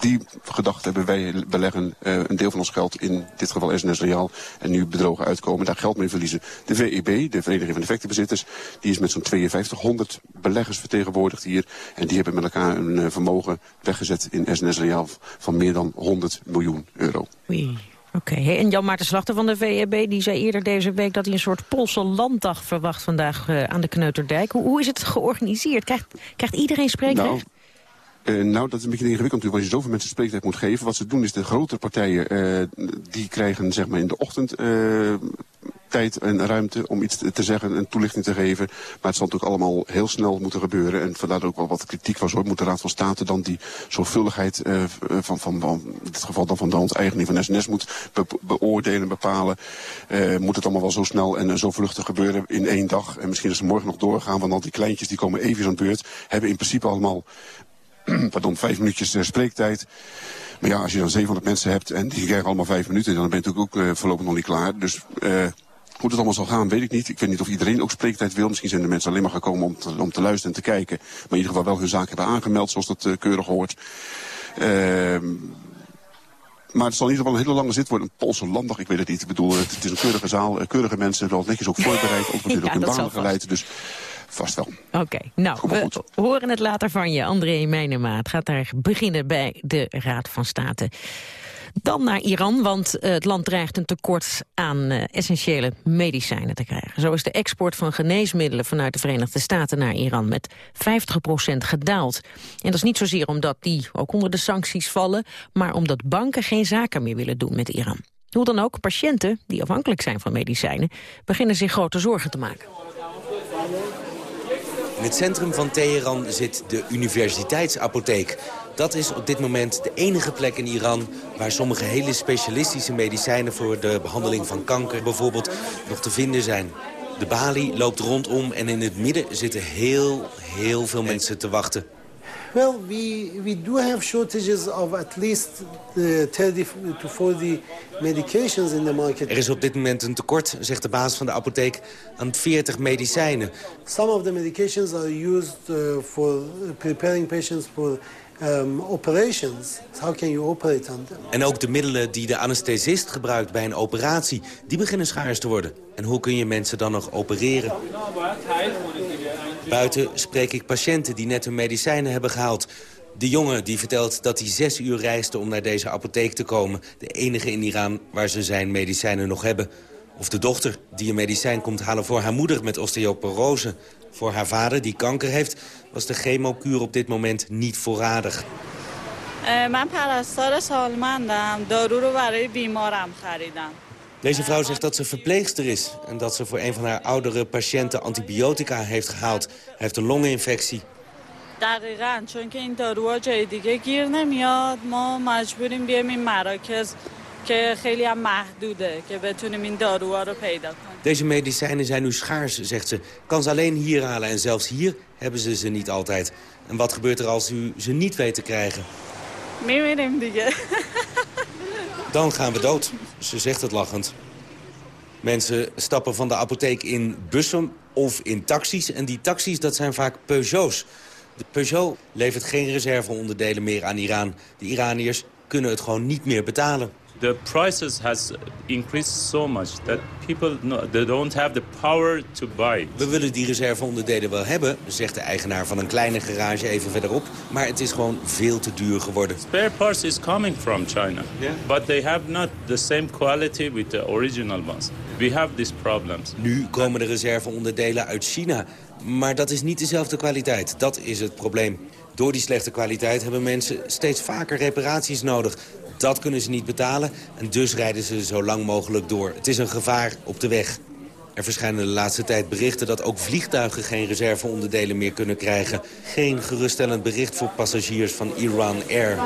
die gedacht hebben wij beleggen uh, een deel van ons geld in dit geval SNS Real. En nu bedrogen uitkomen, daar geld mee verliezen. De VEB, de Vereniging van Effectenbezitters, die is met zo'n 5200 beleggers vertegenwoordigd hier. En die hebben met elkaar een uh, vermogen weggezet in SNS Real van meer dan 100 miljoen euro. Oké, en Jan Maarten Slachter van de VEB die zei eerder deze week... dat hij een soort Poolse landdag verwacht vandaag uh, aan de Kneuterdijk. Hoe, is het georganiseerd? Krijgt, krijgt iedereen spreekrecht? Nou. Uh, nou, dat is een beetje ingewikkeld natuurlijk, als je zoveel mensen spreektijd moet geven. Wat ze doen is de grotere partijen, uh, die krijgen zeg maar in de ochtend tijd en ruimte om iets te zeggen, een toelichting te geven. Maar het zal natuurlijk allemaal heel snel moeten gebeuren. En vandaar ook wel wat kritiek was hoor. Moet de Raad van State dan die zorgvuldigheid uh, van, van, van, in dit geval dan van de onteigening van SNS moet be beoordelen, bepalen. Uh, moet het allemaal wel zo snel en zo vluchtig gebeuren in één dag. En misschien is morgen nog doorgaan, want al die kleintjes die komen even aan beurt. Hebben in principe allemaal [clears throat] pardon, vijf minuutjes spreektijd. Maar ja, als je dan 700 mensen hebt en die krijgen allemaal vijf minuten... dan ben je natuurlijk ook voorlopig nog niet klaar. Dus uh, hoe het allemaal zal gaan, weet ik niet. Ik weet niet of iedereen ook spreektijd wil. Misschien zijn de mensen alleen maar gekomen om te, om te luisteren en te kijken. Maar in ieder geval wel hun zaak hebben aangemeld, zoals dat uh, keurig hoort. Uh, maar het zal in ieder geval een hele lange zit worden. Een Poolse landdag, ik weet het niet. Ik bedoel, het, het is een keurige zaal, keurige mensen, wel netjes ook voorbereid. Natuurlijk [laughs] ja, ook in banen geleid. Dus vast wel. Oké, okay, nou, we horen het later van je. André Meijnema. Het gaat daar beginnen bij de Raad van State. Dan naar Iran, want eh, het land dreigt een tekort aan uh, essentiële medicijnen te krijgen. Zo is de export van geneesmiddelen vanuit de Verenigde Staten naar Iran met 50% gedaald. En dat is niet zozeer omdat die ook onder de sancties vallen, maar omdat banken geen zaken meer willen doen met Iran. Hoe dan ook, patiënten die afhankelijk zijn van medicijnen beginnen zich grote zorgen te maken. In het centrum van Teheran zit de universiteitsapotheek. Dat is op dit moment de enige plek in Iran... waar sommige hele specialistische medicijnen voor de behandeling van kanker bijvoorbeeld nog te vinden zijn. De balie loopt rondom en in het midden zitten heel, heel veel mensen te wachten. Well, we, we do have shortages of at least uh, 30 to 40 medications in the market. Er is op dit moment een tekort, zegt de baas van de apotheek, aan 40 medicijnen. Some of the medications are used uh, for preparing patients for um, operations. How can you operate them? En ook de middelen die de anesthesist gebruikt bij een operatie, die beginnen schaars te worden. En hoe kun je mensen dan nog opereren? Buiten spreek ik patiënten die net hun medicijnen hebben gehaald. De jongen die vertelt dat hij zes uur reisde om naar deze apotheek te komen. De enige in Iran waar ze zijn medicijnen nog hebben. Of de dochter die een medicijn komt halen voor haar moeder met osteoporose. Voor haar vader die kanker heeft was de chemokuur op dit moment niet voorradig. Deze vrouw zegt dat ze verpleegster is en dat ze voor een van haar oudere patiënten antibiotica heeft gehaald. Hij heeft een longinfectie. دقیقا چون که این داروها جای دیگه گیر نمیاد ما مجبوریم بیایم این مراکز که خیلی هم محدوده که بتونیم این داروها رو پیدا کنیم. Deze medicijnen zijn nu schaars, zegt ze. Kan ze alleen hier halen en zelfs hier hebben ze ze niet altijd. En wat gebeurt er als u ze niet weet te krijgen? Miemirim dikke. [laughs] Dan gaan we dood, ze zegt het lachend. Mensen stappen van de apotheek in bussen of in taxis. En die taxis, dat zijn vaak Peugeots. De Peugeot levert geen reserveonderdelen meer aan Iran. De Iraniërs kunnen het gewoon niet meer betalen. The prices has increased so much that people they don't have the power to buy. We willen die reserveonderdelen wel hebben, zegt de eigenaar van een kleine garage even verderop, maar het is gewoon veel te duur geworden. Spare parts is coming from China, yeah. but they have not the same quality with the original ones. We have these problems. Nu komen de reserveonderdelen uit China, maar dat is niet dezelfde kwaliteit. Dat is het probleem. Door die slechte kwaliteit hebben mensen steeds vaker reparaties nodig. Dat kunnen ze niet betalen en dus rijden ze zo lang mogelijk door. Het is een gevaar op de weg. Er verschijnen de laatste tijd berichten dat ook vliegtuigen geen reserveonderdelen meer kunnen krijgen. Geen geruststellend bericht voor passagiers van Iran Air.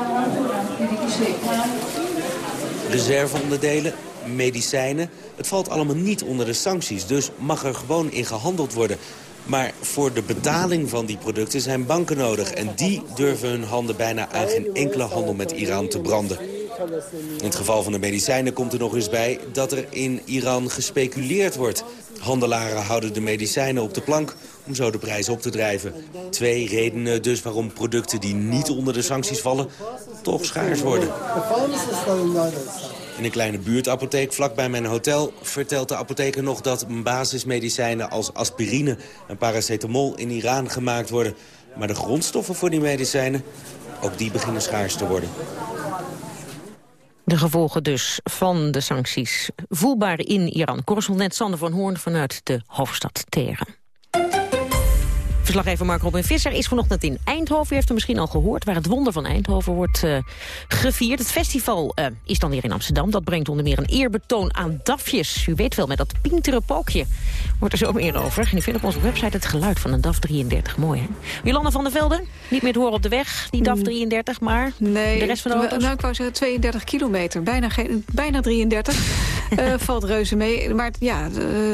Reserveonderdelen, medicijnen, het valt allemaal niet onder de sancties. Dus mag er gewoon in gehandeld worden. Maar voor de betaling van die producten zijn banken nodig. En die durven hun handen bijna aan geen enkele handel met Iran te branden. In het geval van de medicijnen komt er nog eens bij dat er in Iran gespeculeerd wordt. Handelaren houden de medicijnen op de plank om zo de prijs op te drijven. Twee redenen dus waarom producten die niet onder de sancties vallen toch schaars worden. In een kleine buurtapotheek vlakbij mijn hotel vertelt de apotheker nog dat basismedicijnen als aspirine en paracetamol in Iran gemaakt worden. Maar de grondstoffen voor die medicijnen, ook die beginnen schaars te worden. De gevolgen dus van de sancties voelbaar in Iran. Correspondent Sander van Hoorn vanuit de hoofdstad Teheran. Verslaggever Mark Robin Visser is vanochtend in Eindhoven. U heeft hem misschien al gehoord, waar het wonder van Eindhoven wordt uh, gevierd. Het festival uh, is dan weer in Amsterdam. Dat brengt onder meer een eerbetoon aan DAFjes. U weet wel, met dat pintere pookje wordt er zo meer over. En u vindt op onze website het geluid van een DAF 33. Mooi, hè? Jolanda van der Velde, niet meer te horen op de weg, die DAF 33, mm. maar nee, de rest van de auto's? Nou, ik wou zeggen 32 kilometer, bijna, geen, bijna 33. uh, [laughs] valt reuze mee. Maar ja,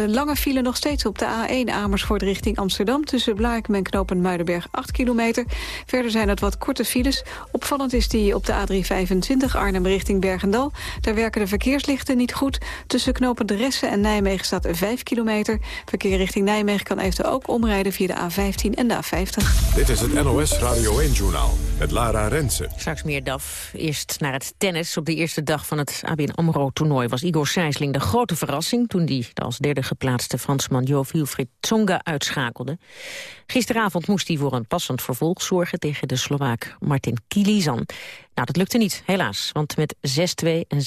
lange file nog steeds op de A1 Amersfoort richting Amsterdam... tussen Blaar Blaakem en knooppunt Muidenberg 8 kilometer. Verder zijn het wat korte files. Opvallend is die op de A325 Arnhem richting Bergendal. Daar werken de verkeerslichten niet goed. Tussen knopen De Ressen en Nijmegen staat 5 kilometer. Verkeer richting Nijmegen kan eventueel ook omrijden via de A15 en de A50. Dit is het NOS Radio 1-journaal met Lara Rensen. Straks meer DAF. Eerst naar het tennis. Op de eerste dag van het ABN AMRO-toernooi was Igor Sijsling de grote verrassing... toen hij de als derde geplaatste Fransman Jo Wilfried Tsonga uitschakelde. Gisteravond moest hij voor een passend vervolg zorgen tegen de Slovaak Martin Kilizan. Nou, dat lukte niet, helaas, want met 6-2 en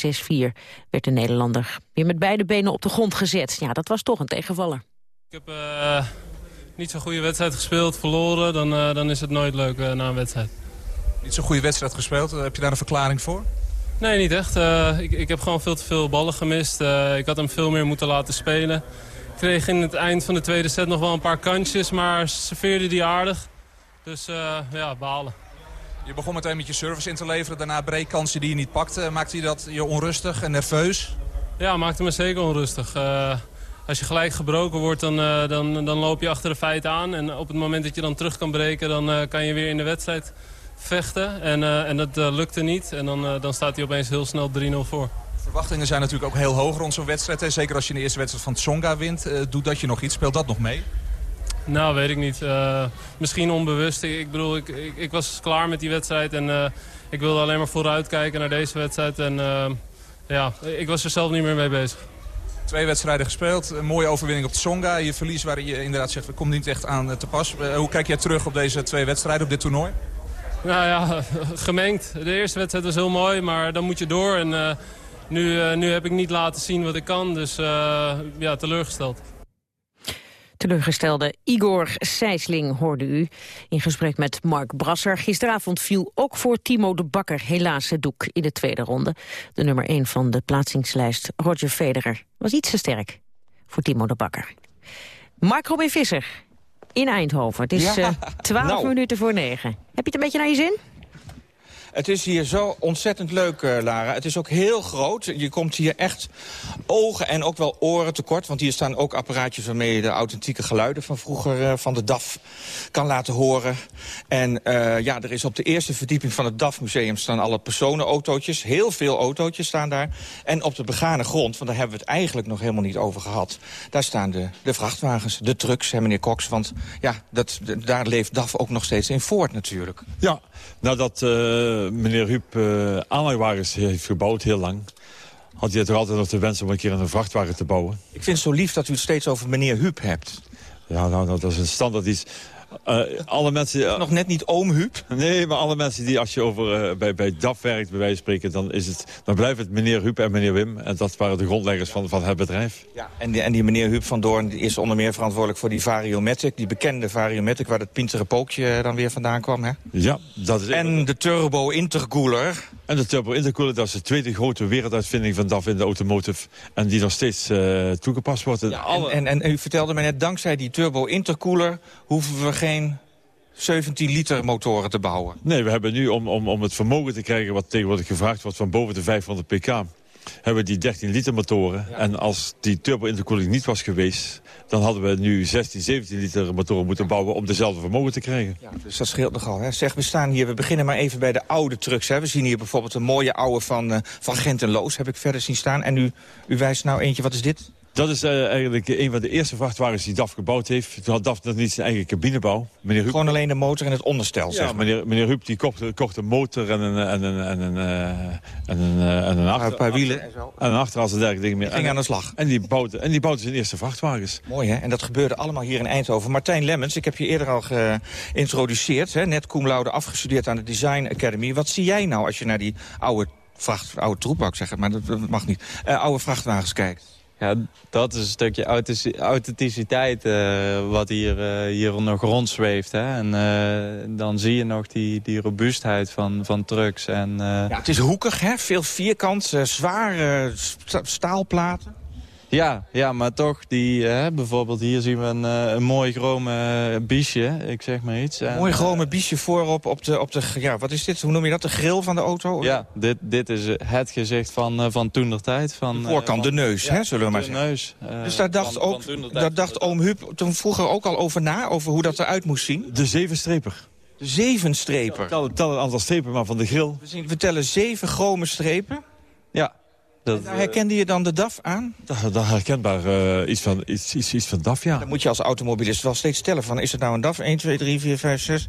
6-4 werd de Nederlander weer met beide benen op de grond gezet. Ja, dat was toch een tegenvaller. Ik heb uh, niet zo'n goede wedstrijd gespeeld, verloren, dan, uh, dan is het nooit leuk uh, na een wedstrijd. Niet zo'n goede wedstrijd gespeeld, heb je daar een verklaring voor? Nee, niet echt. ik, ik heb gewoon veel te veel ballen gemist. ik had hem veel meer moeten laten spelen kreeg in het eind van de tweede set nog wel een paar kantjes, maar serveerde die aardig. Dus uh, ja, balen. Je begon meteen met je service in te leveren, daarna breekkansen die je niet pakte. Maakte je dat je onrustig en nerveus? Ja, maakte me zeker onrustig. Uh, als je gelijk gebroken wordt, dan, uh, dan, dan loop je achter de feiten aan. En op het moment dat je dan terug kan breken, dan kan je weer in de wedstrijd vechten. En, en dat lukte niet. En dan, dan staat hij opeens heel snel 3-0 voor. Verwachtingen zijn natuurlijk ook heel hoog rond zo'n wedstrijd. Zeker als je in de eerste wedstrijd van Tsonga wint. Uh, doet dat je nog iets? Speelt dat nog mee? Nou, weet ik niet. Uh, misschien onbewust. Ik, ik bedoel, ik, ik, ik, was klaar met die wedstrijd. En uh, ik wilde alleen maar vooruitkijken naar deze wedstrijd. En ja, ik was er zelf niet meer mee bezig. Twee wedstrijden gespeeld. Een mooie overwinning op Tsonga. Je verlies waar je inderdaad zegt, we komt niet echt aan te pas. hoe kijk jij terug op deze twee wedstrijden, op dit toernooi? Nou ja, [laughs] gemengd. De eerste wedstrijd was heel mooi, maar dan moet je door. En nu, uh, nu heb ik niet laten zien wat ik kan, dus uh, ja, teleurgesteld. Teleurgestelde Igor Sijsling hoorde u in gesprek met Mark Brasser. Gisteravond viel ook voor Timo de Bakker helaas het doek in de tweede ronde. De nummer 1 van de plaatsingslijst, Roger Federer, was iets te sterk voor Timo de Bakker. Mark Robin Visser in Eindhoven. Het is ja, 12 nou. minuten voor 9. Heb je het een beetje naar je zin? Het is hier zo ontzettend leuk, uh, Lara. Het is ook heel groot. Je komt hier echt ogen en ook wel oren tekort. Want hier staan ook apparaatjes waarmee je de authentieke geluiden van vroeger uh, van de DAF kan laten horen. En uh, ja, er is op de eerste verdieping van het DAF-museum staan alle personenautootjes. Heel veel autootjes staan daar. En op de begane grond, want daar hebben we het eigenlijk nog helemaal niet over gehad. Daar staan de, de vrachtwagens, de trucks, hè, meneer Cox. Want ja, dat, daar leeft DAF ook nog steeds in voort natuurlijk. Ja, nou dat meneer Huub uh, heeft gebouwd, heel lang... had hij toch altijd nog de wens om een keer een vrachtwagen te bouwen. Ik vind het zo lief dat u het steeds over meneer Huub hebt. Ja, nou, nou dat is een standaard iets. Uh, alle mensen, uh, Nog net niet oom Huub? Nee, maar alle mensen die als je over, uh, bij, bij DAF werkt, bij wijze van spreken... dan, is het, dan blijft het meneer Huub en meneer Wim. En dat waren de grondleggers van, van het bedrijf. Ja, en, die, en die meneer Huub van Doorn is onder meer verantwoordelijk voor die Variomatic. Die bekende Variomatic, waar dat pintere pookje dan weer vandaan kwam, hè? Ja, dat is... En de Turbo Intercooler. En de turbo intercooler, dat is de tweede grote werelduitvinding van DAF in de automotive. En die nog steeds uh, toegepast wordt. Ja, en, en, en, u vertelde mij net, dankzij die turbo intercooler hoeven we geen 17 liter motoren te bouwen. Nee, we hebben nu om, om, om het vermogen te krijgen wat tegenwoordig gevraagd wordt van boven de 500 pk hebben we die 13 liter motoren. En als die turbo-intercooling niet was geweest... dan hadden we nu 16, 17 liter motoren moeten bouwen... om dezelfde vermogen te krijgen. Ja, dus dat scheelt nogal. Hè? Zeg, we staan hier, we beginnen maar even bij de oude trucks. Hè? We zien hier bijvoorbeeld een mooie oude van, uh, van Gent en Loos, heb ik verder zien staan. En u, u wijst nou eentje, wat is dit? Dat is uh, eigenlijk een van de eerste vrachtwagens die DAF gebouwd heeft. Toen had DAF nog niet zijn eigen cabinebouw. Meneer Huub... Gewoon alleen de motor en het onderstel, ja, zeg maar. meneer, meneer Huub die kocht, kocht een motor en een, en een, en een, uh, en een, en een, achter, een paar wielen en zo. En een achteras en dergelijke dingen meer. Die ging aan de slag. En die bouwde, en die bouwde zijn eerste vrachtwagens. Mooi, hè? En dat gebeurde allemaal hier in Eindhoven. Martijn Lemmens, ik heb je eerder al geïntroduceerd. Hè? Net cum laude afgestudeerd aan de Design Academy. Wat zie jij nou als je naar die oude, vracht, oude troep, zeg het, maar dat, dat mag niet, oude vrachtwagens kijkt? Ja, dat is een stukje authenticiteit uh, wat hier, uh, hier nog rondzweeft. Hè? En uh, dan zie je nog die, die robuustheid van, van trucks. En, ja, het is hoekig, hè? veel vierkant, zware staalplaten. Ja, ja, maar toch, die, hè, bijvoorbeeld hier zien we een, uh, een mooi chrome uh, biesje, ik zeg maar iets. Een mooi chrome biesje voorop op de, op de, ja, wat is dit, hoe noem je dat, de grill van de auto? Ja, dit, dit is het gezicht van, uh, van toen der tijd. Van, de voorkant, van, de neus, ja, hè, zullen we maar de zeggen. neus. dus daar dacht, van, ook, van daar dacht oom Huub toen vroeger ook al over na, over hoe dat eruit moest zien? De zevenstreper. De zevenstreper? Ja, tel, tel een aantal strepen maar van de grill. We, zien, we tellen zeven chrome strepen? Dat, daar herkende je dan de DAF aan? Dat, herkenbaar uh, iets, van, iets, iets, iets van DAF, ja. Dan moet je als automobilist wel steeds stellen van... is het nou een DAF? 1, 2, 3, 4, 5, 6...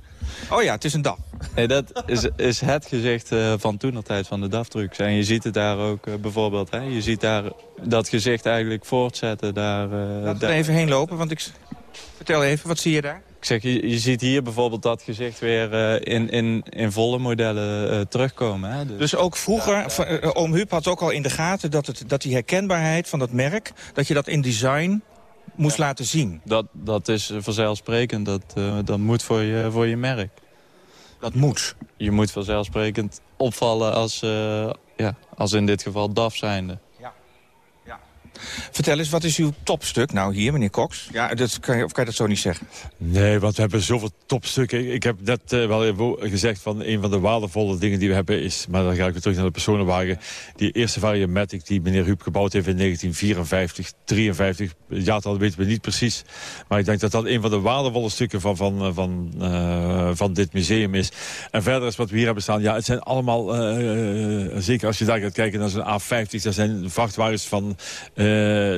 Oh ja, het is een DAF. Nee, dat is, is het gezicht uh, van toenertijd van de DAF-trucks. En je ziet het daar ook uh, bijvoorbeeld. Hè, je ziet daar dat gezicht eigenlijk voortzetten. Daar, Laten we er even heen lopen, want ik... Vertel even, wat zie je daar? Ik zeg, je, je ziet hier bijvoorbeeld dat gezicht weer uh, in, in, in volle modellen uh, terugkomen. Hè? Dus, dus ook vroeger, ja, ja. Uh, oom Huub had ook al in de gaten dat, het, dat die herkenbaarheid van dat merk... dat je dat in design moest ja. laten zien. Dat, dat is vanzelfsprekend, dat, dat moet voor je, voor je merk. Dat moet? Je moet vanzelfsprekend opvallen als, ja, als in dit geval DAF zijnde. Vertel eens, wat is uw topstuk nou hier, meneer Cox? Ja, dat kan of kan je dat zo niet zeggen? Nee, want we hebben zoveel topstukken. Ik heb net uh, wel even gezegd van een van de waardevolle dingen die we hebben is... maar dan ga ik weer terug naar de personenwagen. Die eerste Variamatic die meneer Huub gebouwd heeft in 1954, 53. Het jaartal weten we niet precies. Maar ik denk dat dat een van de waardevolle stukken van, van, van, uh, van dit museum is. En verder is wat we hier hebben staan. Ja, het zijn allemaal, zeker als je daar gaat kijken naar zo'n A50... dat zijn vrachtwagens van...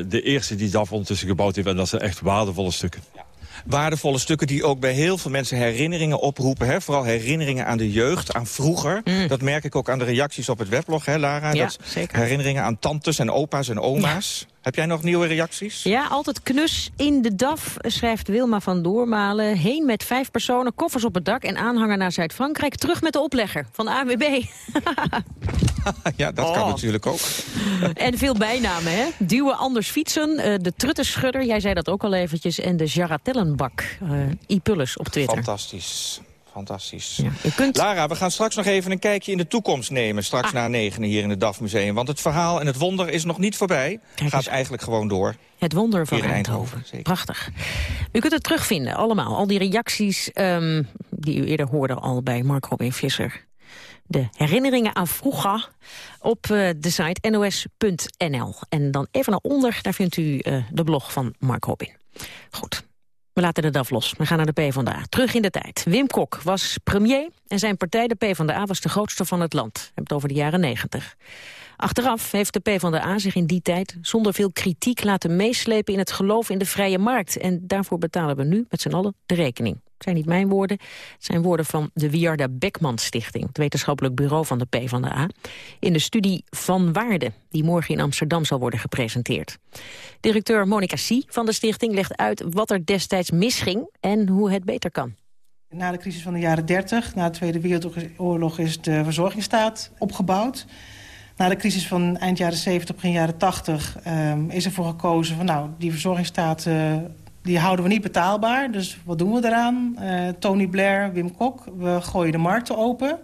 de eerste die DAF ondertussen gebouwd heeft. En dat zijn echt waardevolle stukken. Ja. Waardevolle stukken die ook bij heel veel mensen herinneringen oproepen. Hè? Vooral herinneringen aan de jeugd, aan vroeger. Mm. Dat merk ik ook aan de reacties op het weblog, hè, Lara? Ja, dat zeker. Herinneringen aan tantes en opa's en oma's. Ja. Heb jij nog nieuwe reacties? Ja, altijd knus in de DAF, schrijft Wilma van Doormalen. Heen met vijf personen, koffers op het dak en aanhanger naar Zuid-Frankrijk. Terug met de oplegger van de AWB. [laughs] ja, dat oh. kan natuurlijk ook. en veel bijnamen, hè? Duwen anders fietsen, uh, de truttenschudder, jij zei dat ook al eventjes... en de jaratellenbak, uh, I-Pullus op Twitter. Fantastisch. Fantastisch. Ja, kunt... Lara, we gaan straks nog even een kijkje in de toekomst nemen. Straks ah. na negenen hier in het DAF Museum. Want het verhaal en het wonder is nog niet voorbij. Kijk Gaat eigenlijk gewoon door. Het wonder van Eindhoven. Eindhoven. Prachtig. U kunt het terugvinden, allemaal. Al die reacties um, die u eerder hoorde al bij Mark Robin Visser. De herinneringen aan vroeger op uh, de site nos.nl. En dan even naar onder, daar vindt u uh, de blog van Mark Robin. Goed. We laten de DAF los. We gaan naar de PvdA. Terug in de tijd. Wim Kok was premier en zijn partij, de PvdA, was de grootste van het land. We hebben het over de jaren 90. Achteraf heeft de PvdA zich in die tijd zonder veel kritiek laten meeslepen in het geloof in de vrije markt. En daarvoor betalen we nu met z'n allen de rekening. Het zijn niet mijn woorden, het zijn woorden van de Wiarda Beckman Stichting, het wetenschappelijk bureau van de PvdA, in de studie Van Waarde, die morgen in Amsterdam zal worden gepresenteerd. Directeur Monica Sie van de stichting legt uit wat er destijds misging en hoe het beter kan. Na de crisis van de jaren 30, na de Tweede Wereldoorlog, is de verzorgingsstaat opgebouwd. Na de crisis van eind jaren 70, begin jaren 80 um, is ervoor gekozen van nou, die verzorgingsstaat uh, die houden we niet betaalbaar. Dus wat doen we eraan? Uh, Tony Blair, Wim Kok, we gooien de markten open.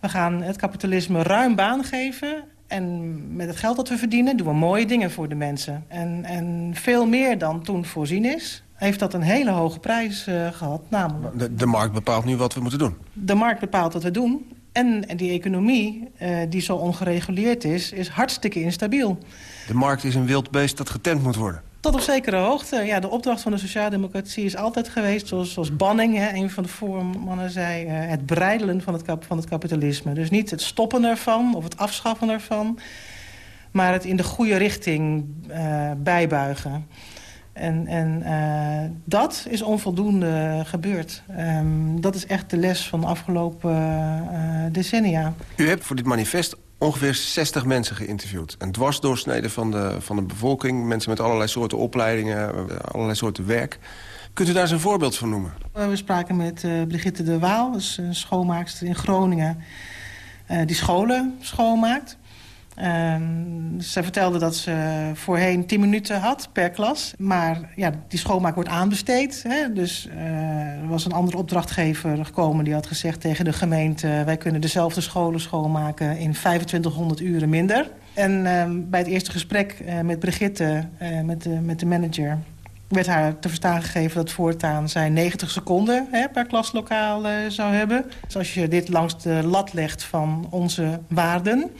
We gaan het kapitalisme ruim baan geven. En met het geld dat we verdienen doen we mooie dingen voor de mensen. En, en veel meer dan toen voorzien is heeft dat een hele hoge prijs uh, gehad. Namelijk... De, de, markt bepaalt nu wat we moeten doen? De markt bepaalt wat we doen. En, en die economie, uh, die zo ongereguleerd is, is hartstikke instabiel. De markt is een wild beest dat getemd moet worden? Tot op zekere hoogte. Ja, de opdracht van de sociaaldemocratie is altijd geweest... zoals, zoals Banning, hè, een van de voormannen zei... Uh, het breidelen van het, kap, van het kapitalisme. Dus niet het stoppen ervan of het afschaffen ervan... maar het in de goede richting uh, bijbuigen. En, en uh, dat is onvoldoende gebeurd. Um, dat is echt de les van de afgelopen decennia. U hebt voor dit manifest ongeveer 60 mensen geïnterviewd. Een dwarsdoorsnede van de, van de bevolking. Mensen met allerlei soorten opleidingen, allerlei soorten werk. Kunt u daar eens een voorbeeld van noemen? We spraken met uh, Brigitte de Waal, een schoonmaakster in Groningen... die scholen schoonmaakt. Um, ze vertelde dat ze voorheen 10 minuten had per klas. Maar ja, die schoonmaak wordt aanbesteed. Hè? Dus uh, er was een andere opdrachtgever gekomen die had gezegd tegen de gemeente... wij kunnen dezelfde scholen schoonmaken in 2500 uren minder. En uh, bij het eerste gesprek uh, met Brigitte, uh, met, de, met de manager werd haar te verstaan gegeven dat voortaan zij 90 seconden hè, per klaslokaal zou hebben. Dus als je dit langs de lat legt van onze waarden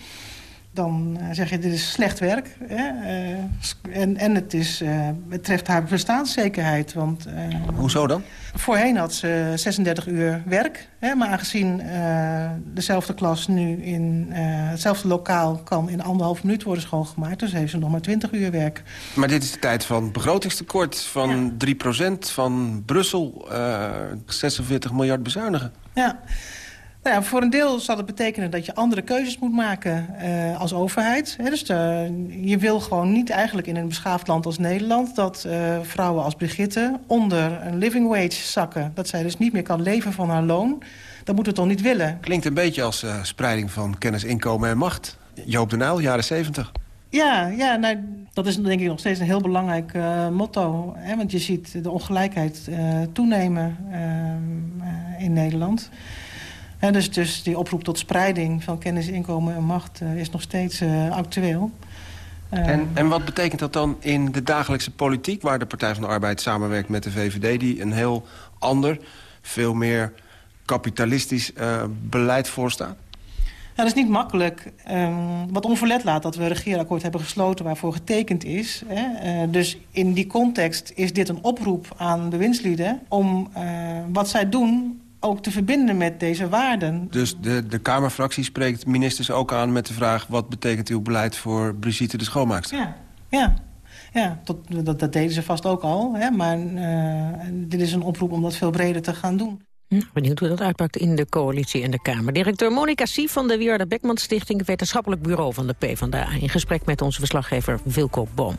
dan uh, zeg je, dit is slecht werk. Hè? Uh, en en het, is, uh, het treft haar bestaanszekerheid. Want, Hoezo dan? Voorheen had ze 36 uur werk. Hè? Maar aangezien dezelfde klas nu in hetzelfde lokaal... kan in anderhalf minuut worden schoongemaakt... dus heeft ze nog maar 20 uur werk. Maar dit is de tijd van begrotingstekort van ja. 3% van Brussel. 46 miljard bezuinigen. Ja. Nou ja, voor een deel zal het betekenen dat je andere keuzes moet maken uh, als overheid. He, dus de, je wil gewoon niet eigenlijk in een beschaafd land als Nederland... dat uh, vrouwen als Brigitte onder een living wage zakken. Dat zij dus niet meer kan leven van haar loon. Dat moeten we toch niet willen. Klinkt een beetje als uh, spreiding van kennis, inkomen en macht. Joop de Nijl, jaren 70. Ja, ja nou, dat is denk ik nog steeds een heel belangrijk uh, motto. Hè? Want je ziet de ongelijkheid uh, toenemen uh, in Nederland. Ja, dus, dus die oproep tot spreiding van kennis, inkomen en macht uh, is nog steeds uh, actueel. Uh, en, en wat betekent dat dan in de dagelijkse politiek... waar de Partij van de Arbeid samenwerkt met de VVD... die een heel ander, veel meer kapitalistisch beleid voorstaat? Ja, dat is niet makkelijk. Um, wat onverlet laat dat we een regeerakkoord hebben gesloten... waarvoor getekend is. Hè. Uh, dus in die context is dit een oproep aan bewindslieden... om uh, wat zij doen ook te verbinden met deze waarden. Dus de, de Kamerfractie spreekt ministers ook aan met de vraag... wat betekent uw beleid voor Brigitte de schoonmaakster? Ja, ja. ja tot, dat, dat deden ze vast ook al. Hè, maar uh, dit is een oproep om dat veel breder te gaan doen. Hm, benieuwd hoe dat uitpakt in de coalitie en de Kamer. Directeur Monica Sief van de Wierda Beckman Stichting... wetenschappelijk bureau van de PvdA... in gesprek met onze verslaggever Wilco Boom.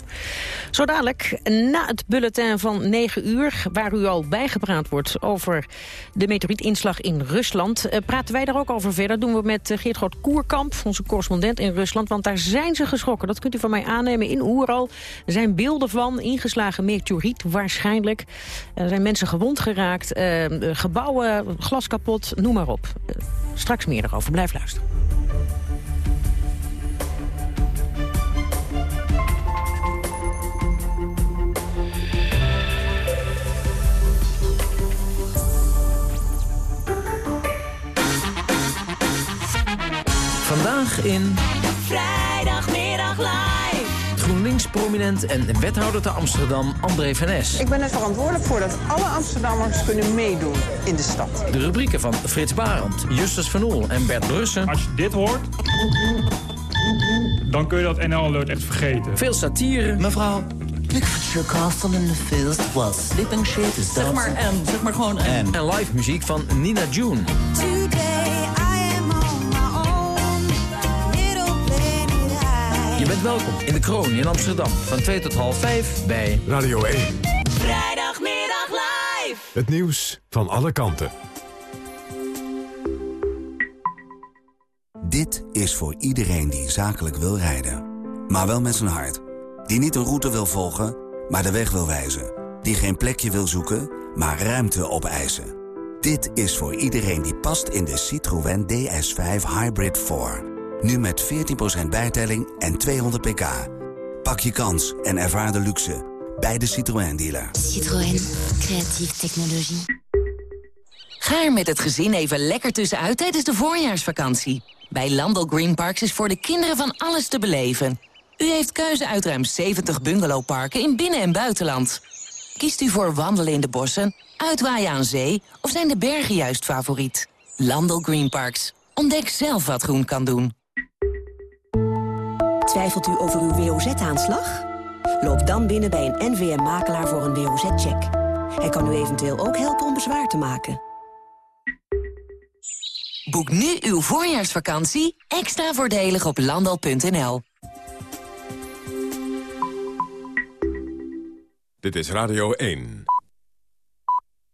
Zo dadelijk, na het bulletin van 9 uur... waar u al bijgepraat wordt over de meteorietinslag in Rusland... Uh, praten wij daar ook over verder. doen we met uh, Geert Groot Koerkamp, onze correspondent in Rusland... want daar zijn ze geschrokken. Dat kunt u van mij aannemen in Oeral. Er zijn beelden van, ingeslagen meteoriet waarschijnlijk. Er zijn mensen gewond geraakt, gebouwen glas kapot, noem maar op. Straks meer erover, blijf luisteren. Vandaag in... GroenLinks-prominent en wethouder te Amsterdam, André van Es. Ik ben er verantwoordelijk voor dat alle Amsterdammers kunnen meedoen in de stad. De rubrieken van Frits Barend, Justus van Oel en Bert Brussen. Als je dit hoort, dan kun je dat NL Alert echt vergeten. Veel satire. Mevrouw, Castle in the fields was sleeping shit is Zeg maar en, zeg maar gewoon en. En live muziek van Nina June. Welkom in de Kroon in Amsterdam. Van 2 tot half 5 bij Radio 1. Vrijdagmiddag live. Het nieuws van alle kanten. Dit is voor iedereen die zakelijk wil rijden. Maar wel met zijn hart. Die niet een route wil volgen, maar de weg wil wijzen. Die geen plekje wil zoeken, maar ruimte opeisen. Dit is voor iedereen die past in de Citroën DS5 Hybrid 4. Nu met 14% bijtelling en 200 pk. Pak je kans en ervaar de luxe bij de Citroën dealer. Citroën, creatieve technologie. Ga er met het gezin even lekker tussenuit tijdens de voorjaarsvakantie. Bij Landel Green Parks is voor de kinderen van alles te beleven. U heeft keuze uit ruim 70 bungalowparken in binnen- en buitenland. Kiest u voor wandelen in de bossen, uitwaaien aan zee... of zijn de bergen juist favoriet? Landel Green Parks. Ontdek zelf wat groen kan doen. Twijfelt u over uw WOZ-aanslag? Loop dan binnen bij een NVM-makelaar voor een WOZ-check. Hij kan u eventueel ook helpen om bezwaar te maken. Boek nu uw voorjaarsvakantie extra voordelig op landal.nl. Dit is Radio 1.